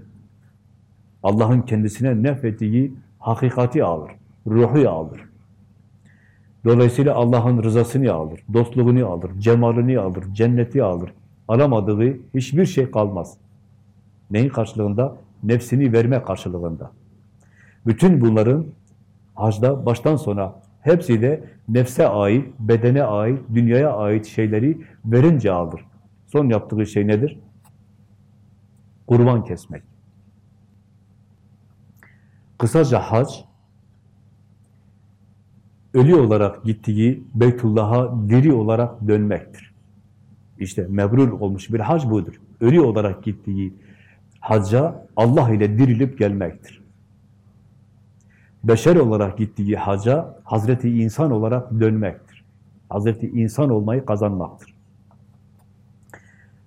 S1: Allah'ın kendisine nefettiği hakikati alır, ruhu alır. Dolayısıyla Allah'ın rızasını alır, dostluğunu alır, cemalini alır, cenneti alır. Alamadığı hiçbir şey kalmaz. Neyin karşılığında? Nefsini verme karşılığında. Bütün bunların hacda baştan sona hepsi de nefse ait, bedene ait, dünyaya ait şeyleri verince alır. Son yaptığı şey nedir? Kurban kesmek. Kısaca hac, ölü olarak gittiği Beytullah'a diri olarak dönmektir. İşte mebrur olmuş bir hac budur. Ölü olarak gittiği hacca Allah ile dirilip gelmektir. Beşer olarak gittiği haca Hazreti insan olarak dönmektir. Hazreti insan olmayı kazanmaktır.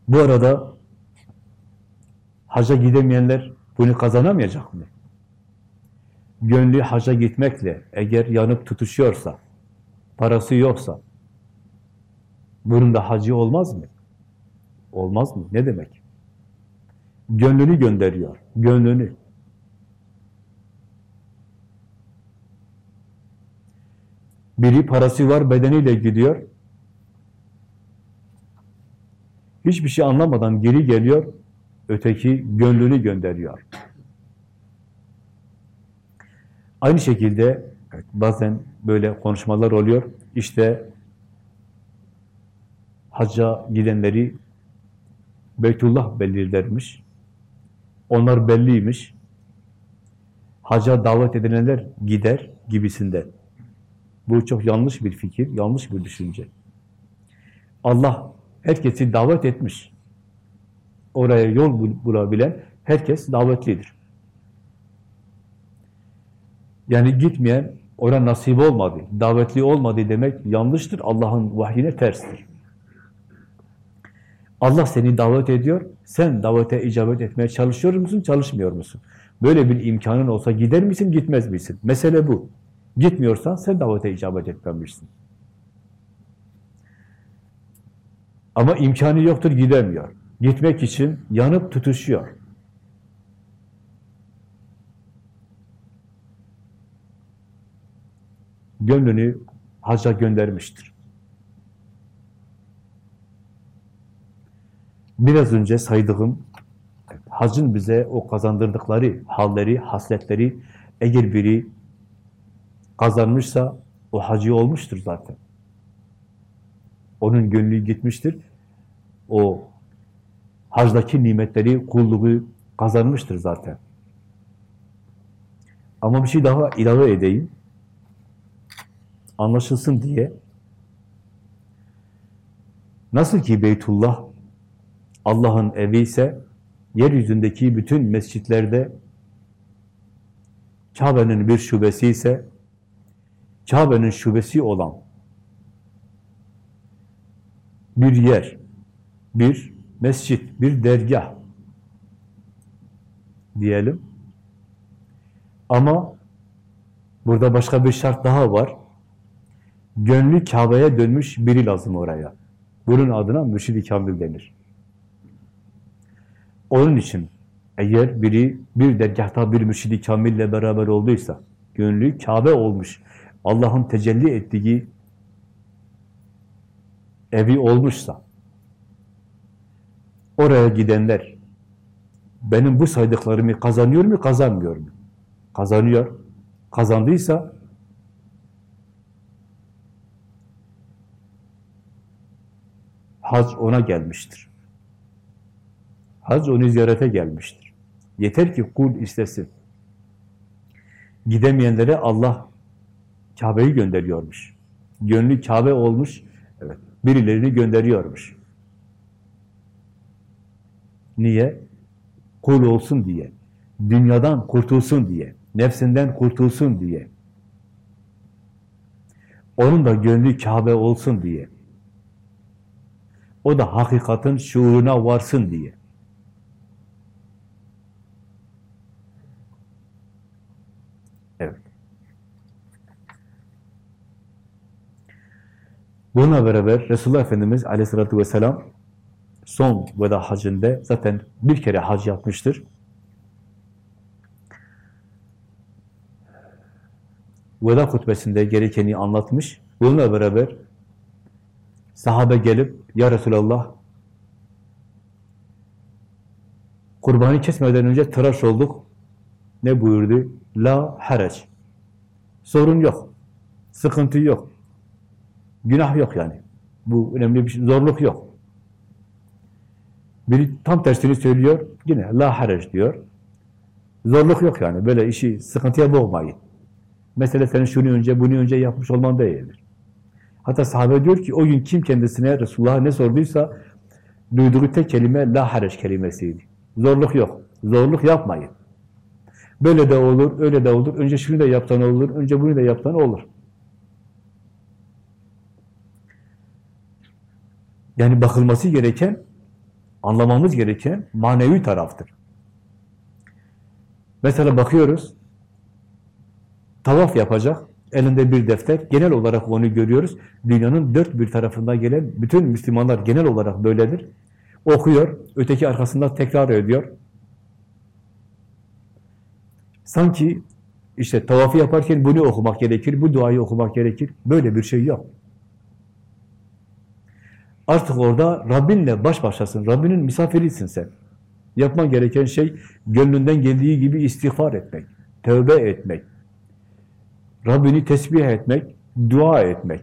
S1: Bu arada haca gidemeyenler bunu kazanamayacak mı? Gönlü haca gitmekle eğer yanıp tutuşuyorsa, parası yoksa, bunun da hacı olmaz mı? Olmaz mı? Ne demek? Gönlünü gönderiyor, gönlünü. Biri parası var, bedeniyle gidiyor. Hiçbir şey anlamadan geri geliyor, öteki gönlünü gönderiyor. Aynı şekilde bazen böyle konuşmalar oluyor. İşte hacca gidenleri Beytullah belirlermiş. Onlar belliymiş. Hacca davet edilenler gider gibisinde. Bu çok yanlış bir fikir, yanlış bir düşünce. Allah herkesi davet etmiş. Oraya yol bulabilen herkes davetlidir. Yani gitmeyen, ona nasip olmadı, davetli olmadı demek yanlıştır. Allah'ın vahyine terstir. Allah seni davet ediyor, sen davete icabet etmeye çalışıyor musun, çalışmıyor musun? Böyle bir imkanın olsa gider misin, gitmez misin? Mesele bu. Gitmiyorsan sen davete icabet etmemişsin. Ama imkanı yoktur, gidemiyor. Gitmek için yanıp tutuşuyor. Gönlünü hacca göndermiştir. Biraz önce saydığım hacın bize o kazandırdıkları halleri, hasletleri eğer biri kazanmışsa o hacı olmuştur zaten. Onun gönlü gitmiştir. O hacdaki nimetleri, kulluğu kazanmıştır zaten. Ama bir şey daha ilave edeyim. Anlaşılsın diye. Nasıl ki Beytullah Allah'ın evi ise yeryüzündeki bütün mescitlerde Kabe'nin bir şubesi ise Kabe'nin şubesi olan bir yer, bir mescit, bir dergah diyelim. Ama burada başka bir şart daha var. Gönlü Kabe'ye dönmüş biri lazım oraya. Bunun adına mürşid-i kamil denir. Onun için eğer biri bir dergahta bir mürşid-i kamille beraber olduysa, gönlü Kabe olmuş, Allah'ın tecelli ettiği evi olmuşsa, oraya gidenler benim bu saydıklarımı kazanıyor mu, kazanmıyor mu? Kazanıyor. Kazandıysa hac ona gelmiştir. Hac onu ziyarete gelmiştir. Yeter ki kul istesin. Gidemeyenlere Allah Kabe'yi gönderiyormuş. Gönlü Kabe olmuş, evet, birilerini gönderiyormuş. Niye? Kul olsun diye. Dünyadan kurtulsun diye. Nefsinden kurtulsun diye. Onun da gönlü Kabe olsun diye. O da hakikatin şuuruna varsın diye. Bununla beraber Resulullah Efendimiz aleyhissalatü vesselam son veda hacinde zaten bir kere hac yapmıştır. Veda hutbesinde gerekeni anlatmış. Bununla beraber sahabe gelip Ya Resulallah kurbanı kesmeden önce tıraş olduk. Ne buyurdu? La harac. Sorun yok. Sıkıntı yok. Günah yok yani. Bu önemli bir şey. Zorluk yok. Biri tam tersini söylüyor. Yine la harac diyor. Zorluk yok yani. Böyle işi sıkıntıya boğmayın. Mesele senin şunu önce, bunu önce yapmış olman değildir. Hatta sahabe diyor ki o gün kim kendisine Resulullah'a ne sorduysa duyduğu tek kelime la harac kelimesiydi. Zorluk yok. Zorluk yapmayın. Böyle de olur, öyle de olur. Önce şunu da yaptan olur, önce bunu da yaptan olur. Yani bakılması gereken, anlamamız gereken manevi taraftır. Mesela bakıyoruz, tavaf yapacak, elinde bir defter, genel olarak onu görüyoruz. Dünyanın dört bir tarafından gelen bütün Müslümanlar genel olarak böyledir. Okuyor, öteki arkasında tekrar ediyor. Sanki işte tavafı yaparken bunu okumak gerekir, bu duayı okumak gerekir. Böyle bir şey yok. Artık orada Rabbinle baş başasın. Rabbinin misafirisin sen. Yapman gereken şey gönlünden geldiği gibi istiğfar etmek, tövbe etmek, Rabbini tesbih etmek, dua etmek.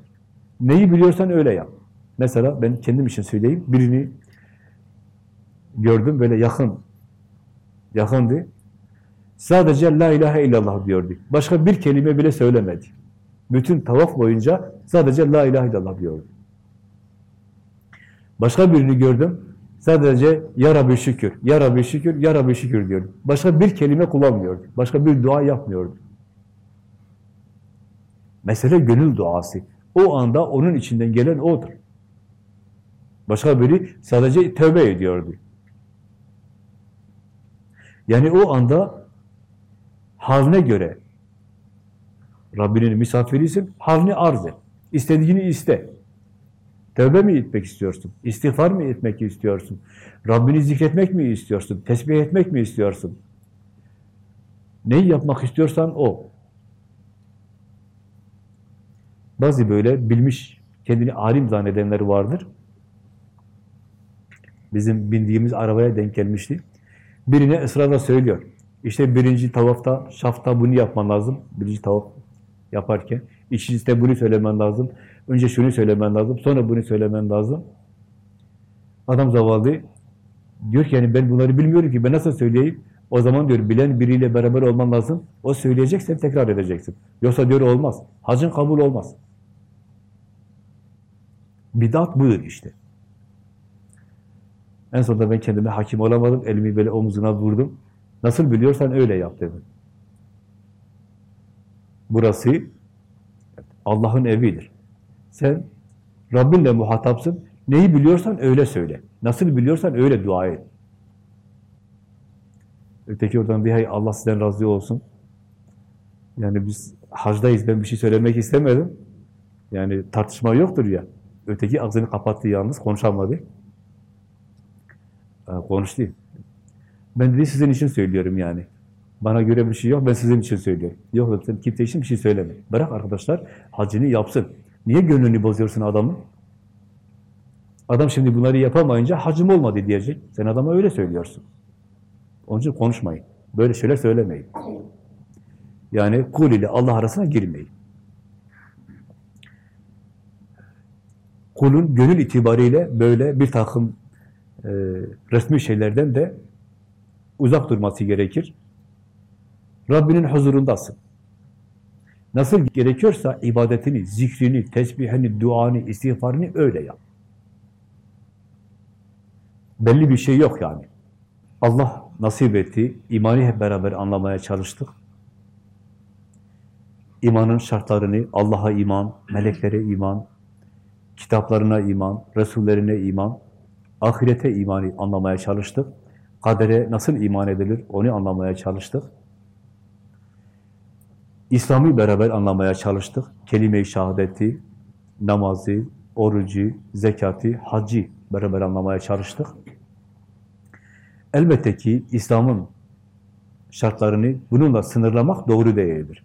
S1: Neyi biliyorsan öyle yap. Mesela ben kendim için söyleyeyim. Birini gördüm böyle yakın, yakındı. Sadece la ilahe illallah diyordu. Başka bir kelime bile söylemedi. Bütün tavaf boyunca sadece la ilahe illallah diyordu. Başka birini gördüm. Sadece ya Rabbi şükür, ya Rabbi şükür, ya Rabbi şükür diyordu. Başka bir kelime kullanmıyordu. Başka bir dua yapmıyordu. Mesele gönül duası. O anda onun içinden gelen odur. Başka biri sadece tövbe ediyordu. Yani o anda haline göre Rabbinin misafirisin, halini arz et. İstediğini iste. Tövbe mi etmek istiyorsun? İstiğfar mı etmek istiyorsun? Rabbini zikretmek mi istiyorsun? Tesbih etmek mi istiyorsun? Neyi yapmak istiyorsan o. Bazı böyle bilmiş, kendini alim zannedenler vardır. Bizim bindiğimiz arabaya denk gelmişti. Birine ısrarla söylüyor. İşte birinci tavafta, şafta bunu yapman lazım. Birinci tavaf yaparken. İkincisi bunu söylemen lazım. Önce şunu söylemen lazım, sonra bunu söylemen lazım. Adam zavallı diyor ki yani ben bunları bilmiyorum ki ben nasıl söyleyeyim? O zaman diyor bilen biriyle beraber olman lazım. O söyleyeceksen tekrar edeceksin. Yoksa diyor olmaz. Hacın kabul olmaz. Bidat budur işte. En sonunda ben kendime hakim olamadım. Elimi böyle omzuna vurdum. Nasıl biliyorsan öyle yap dedim. Burası Allah'ın evidir. Sen Rabbinle muhatapsın. Neyi biliyorsan öyle söyle. Nasıl biliyorsan öyle dua et. Öteki oradan bir hay Allah sizden razı olsun. Yani biz hacdayız. Ben bir şey söylemek istemedim. Yani tartışma yoktur ya. Öteki ağzını kapattı yalnız. Konuşamadı. konuştu. Ben dedi sizin için söylüyorum yani. Bana göre bir şey yok, ben sizin için söylüyorum. Yok, sen kimse için bir şey söyleme. Bırak arkadaşlar, hacını yapsın. Niye gönlünü bozuyorsun adamın? Adam şimdi bunları yapamayınca hacım olmadı diyecek. Sen adama öyle söylüyorsun. Onun için konuşmayın. Böyle şeyler söylemeyin. Yani kul ile Allah arasına girmeyin. Kulun gönül itibariyle böyle bir takım e, resmi şeylerden de uzak durması gerekir. Rabbinin huzurundasın. Nasıl gerekiyorsa ibadetini, zikrini, tesbihini, duanı, istiğfarını öyle yap. Belli bir şey yok yani. Allah nasip etti, imanı hep beraber anlamaya çalıştık. İmanın şartlarını, Allah'a iman, meleklere iman, kitaplarına iman, Resullerine iman, ahirete imanı anlamaya çalıştık. Kadere nasıl iman edilir onu anlamaya çalıştık. İslam'ı beraber anlamaya çalıştık. Kelime-i şehadeti, namazı, orucu, zekatı, hacı beraber anlamaya çalıştık. Elbette ki İslam'ın şartlarını bununla sınırlamak doğru değildir.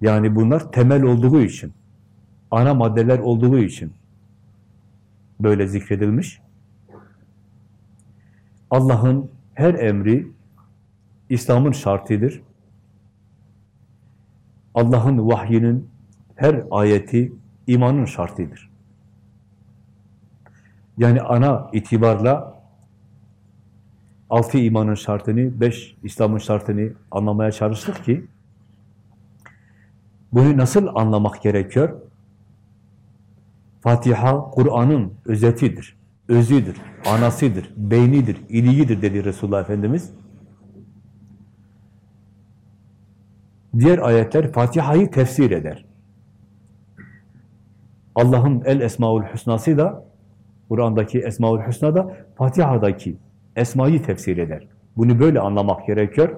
S1: Yani bunlar temel olduğu için, ana maddeler olduğu için böyle zikredilmiş. Allah'ın her emri İslam'ın şartıdır. Allah'ın vahyinin her ayeti imanın şartıdır. Yani ana itibarla altı imanın şartını, beş İslam'ın şartını anlamaya çalıştık ki bunu nasıl anlamak gerekiyor? Fatiha, Kur'an'ın özetidir, özüdür, anasıdır, beynidir, iliğidir dedi Resulullah Efendimiz. Diğer ayetler Fatiha'yı tefsir eder. Allah'ın el esmaül hüsnası da Kur'an'daki esmaül hüsna da Fatiha'daki esmayı tefsir eder. Bunu böyle anlamak gerekiyor.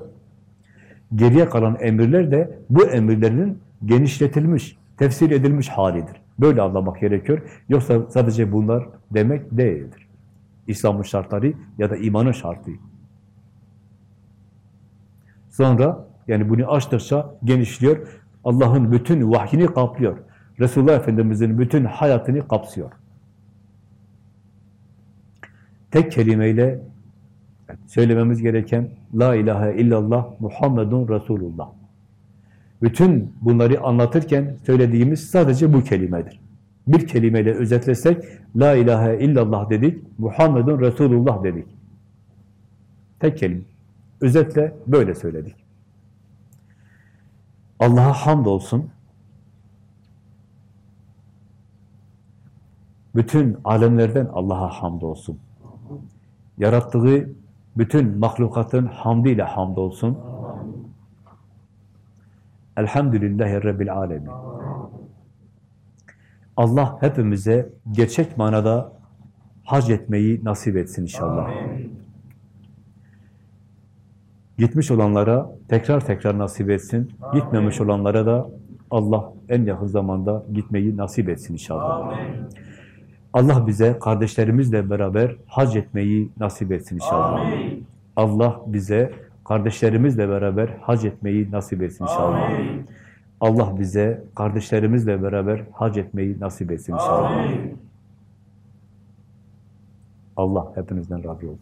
S1: Geriye kalan emirler de bu emirlerin genişletilmiş, tefsir edilmiş halidir. Böyle anlamak gerekiyor. Yoksa sadece bunlar demek değildir. İslam'ın şartları ya da imanın şartı. Sonra yani bunu açtıkça genişliyor. Allah'ın bütün vahyini kaplıyor. Resulullah Efendimiz'in bütün hayatını kapsıyor. Tek kelimeyle söylememiz gereken La ilahe illallah Muhammedun Resulullah. Bütün bunları anlatırken söylediğimiz sadece bu kelimedir. Bir kelimeyle özetlesek La ilahe illallah dedik, Muhammedun Resulullah dedik. Tek kelime. Özetle böyle söyledik. Allah'a hamd olsun. Bütün alemlerden Allah'a hamd olsun. Yarattığı bütün mahlukatın hamdiyle hamd olsun. Elhamdülillahi Rabbil Alemin. Allah hepimize gerçek manada hac etmeyi nasip etsin inşallah. Gitmiş olanlara tekrar tekrar nasip etsin. Gitmemiş olanlara da Allah en yakın zamanda gitmeyi nasip etsin inşallah. Allah bize kardeşlerimizle beraber hac etmeyi nasip etsin inşallah. Allah bize kardeşlerimizle beraber hac etmeyi nasip etsin inşallah. Allah bize kardeşlerimizle beraber hac etmeyi nasip etsin inşallah. Allah hepinizden razı olsun.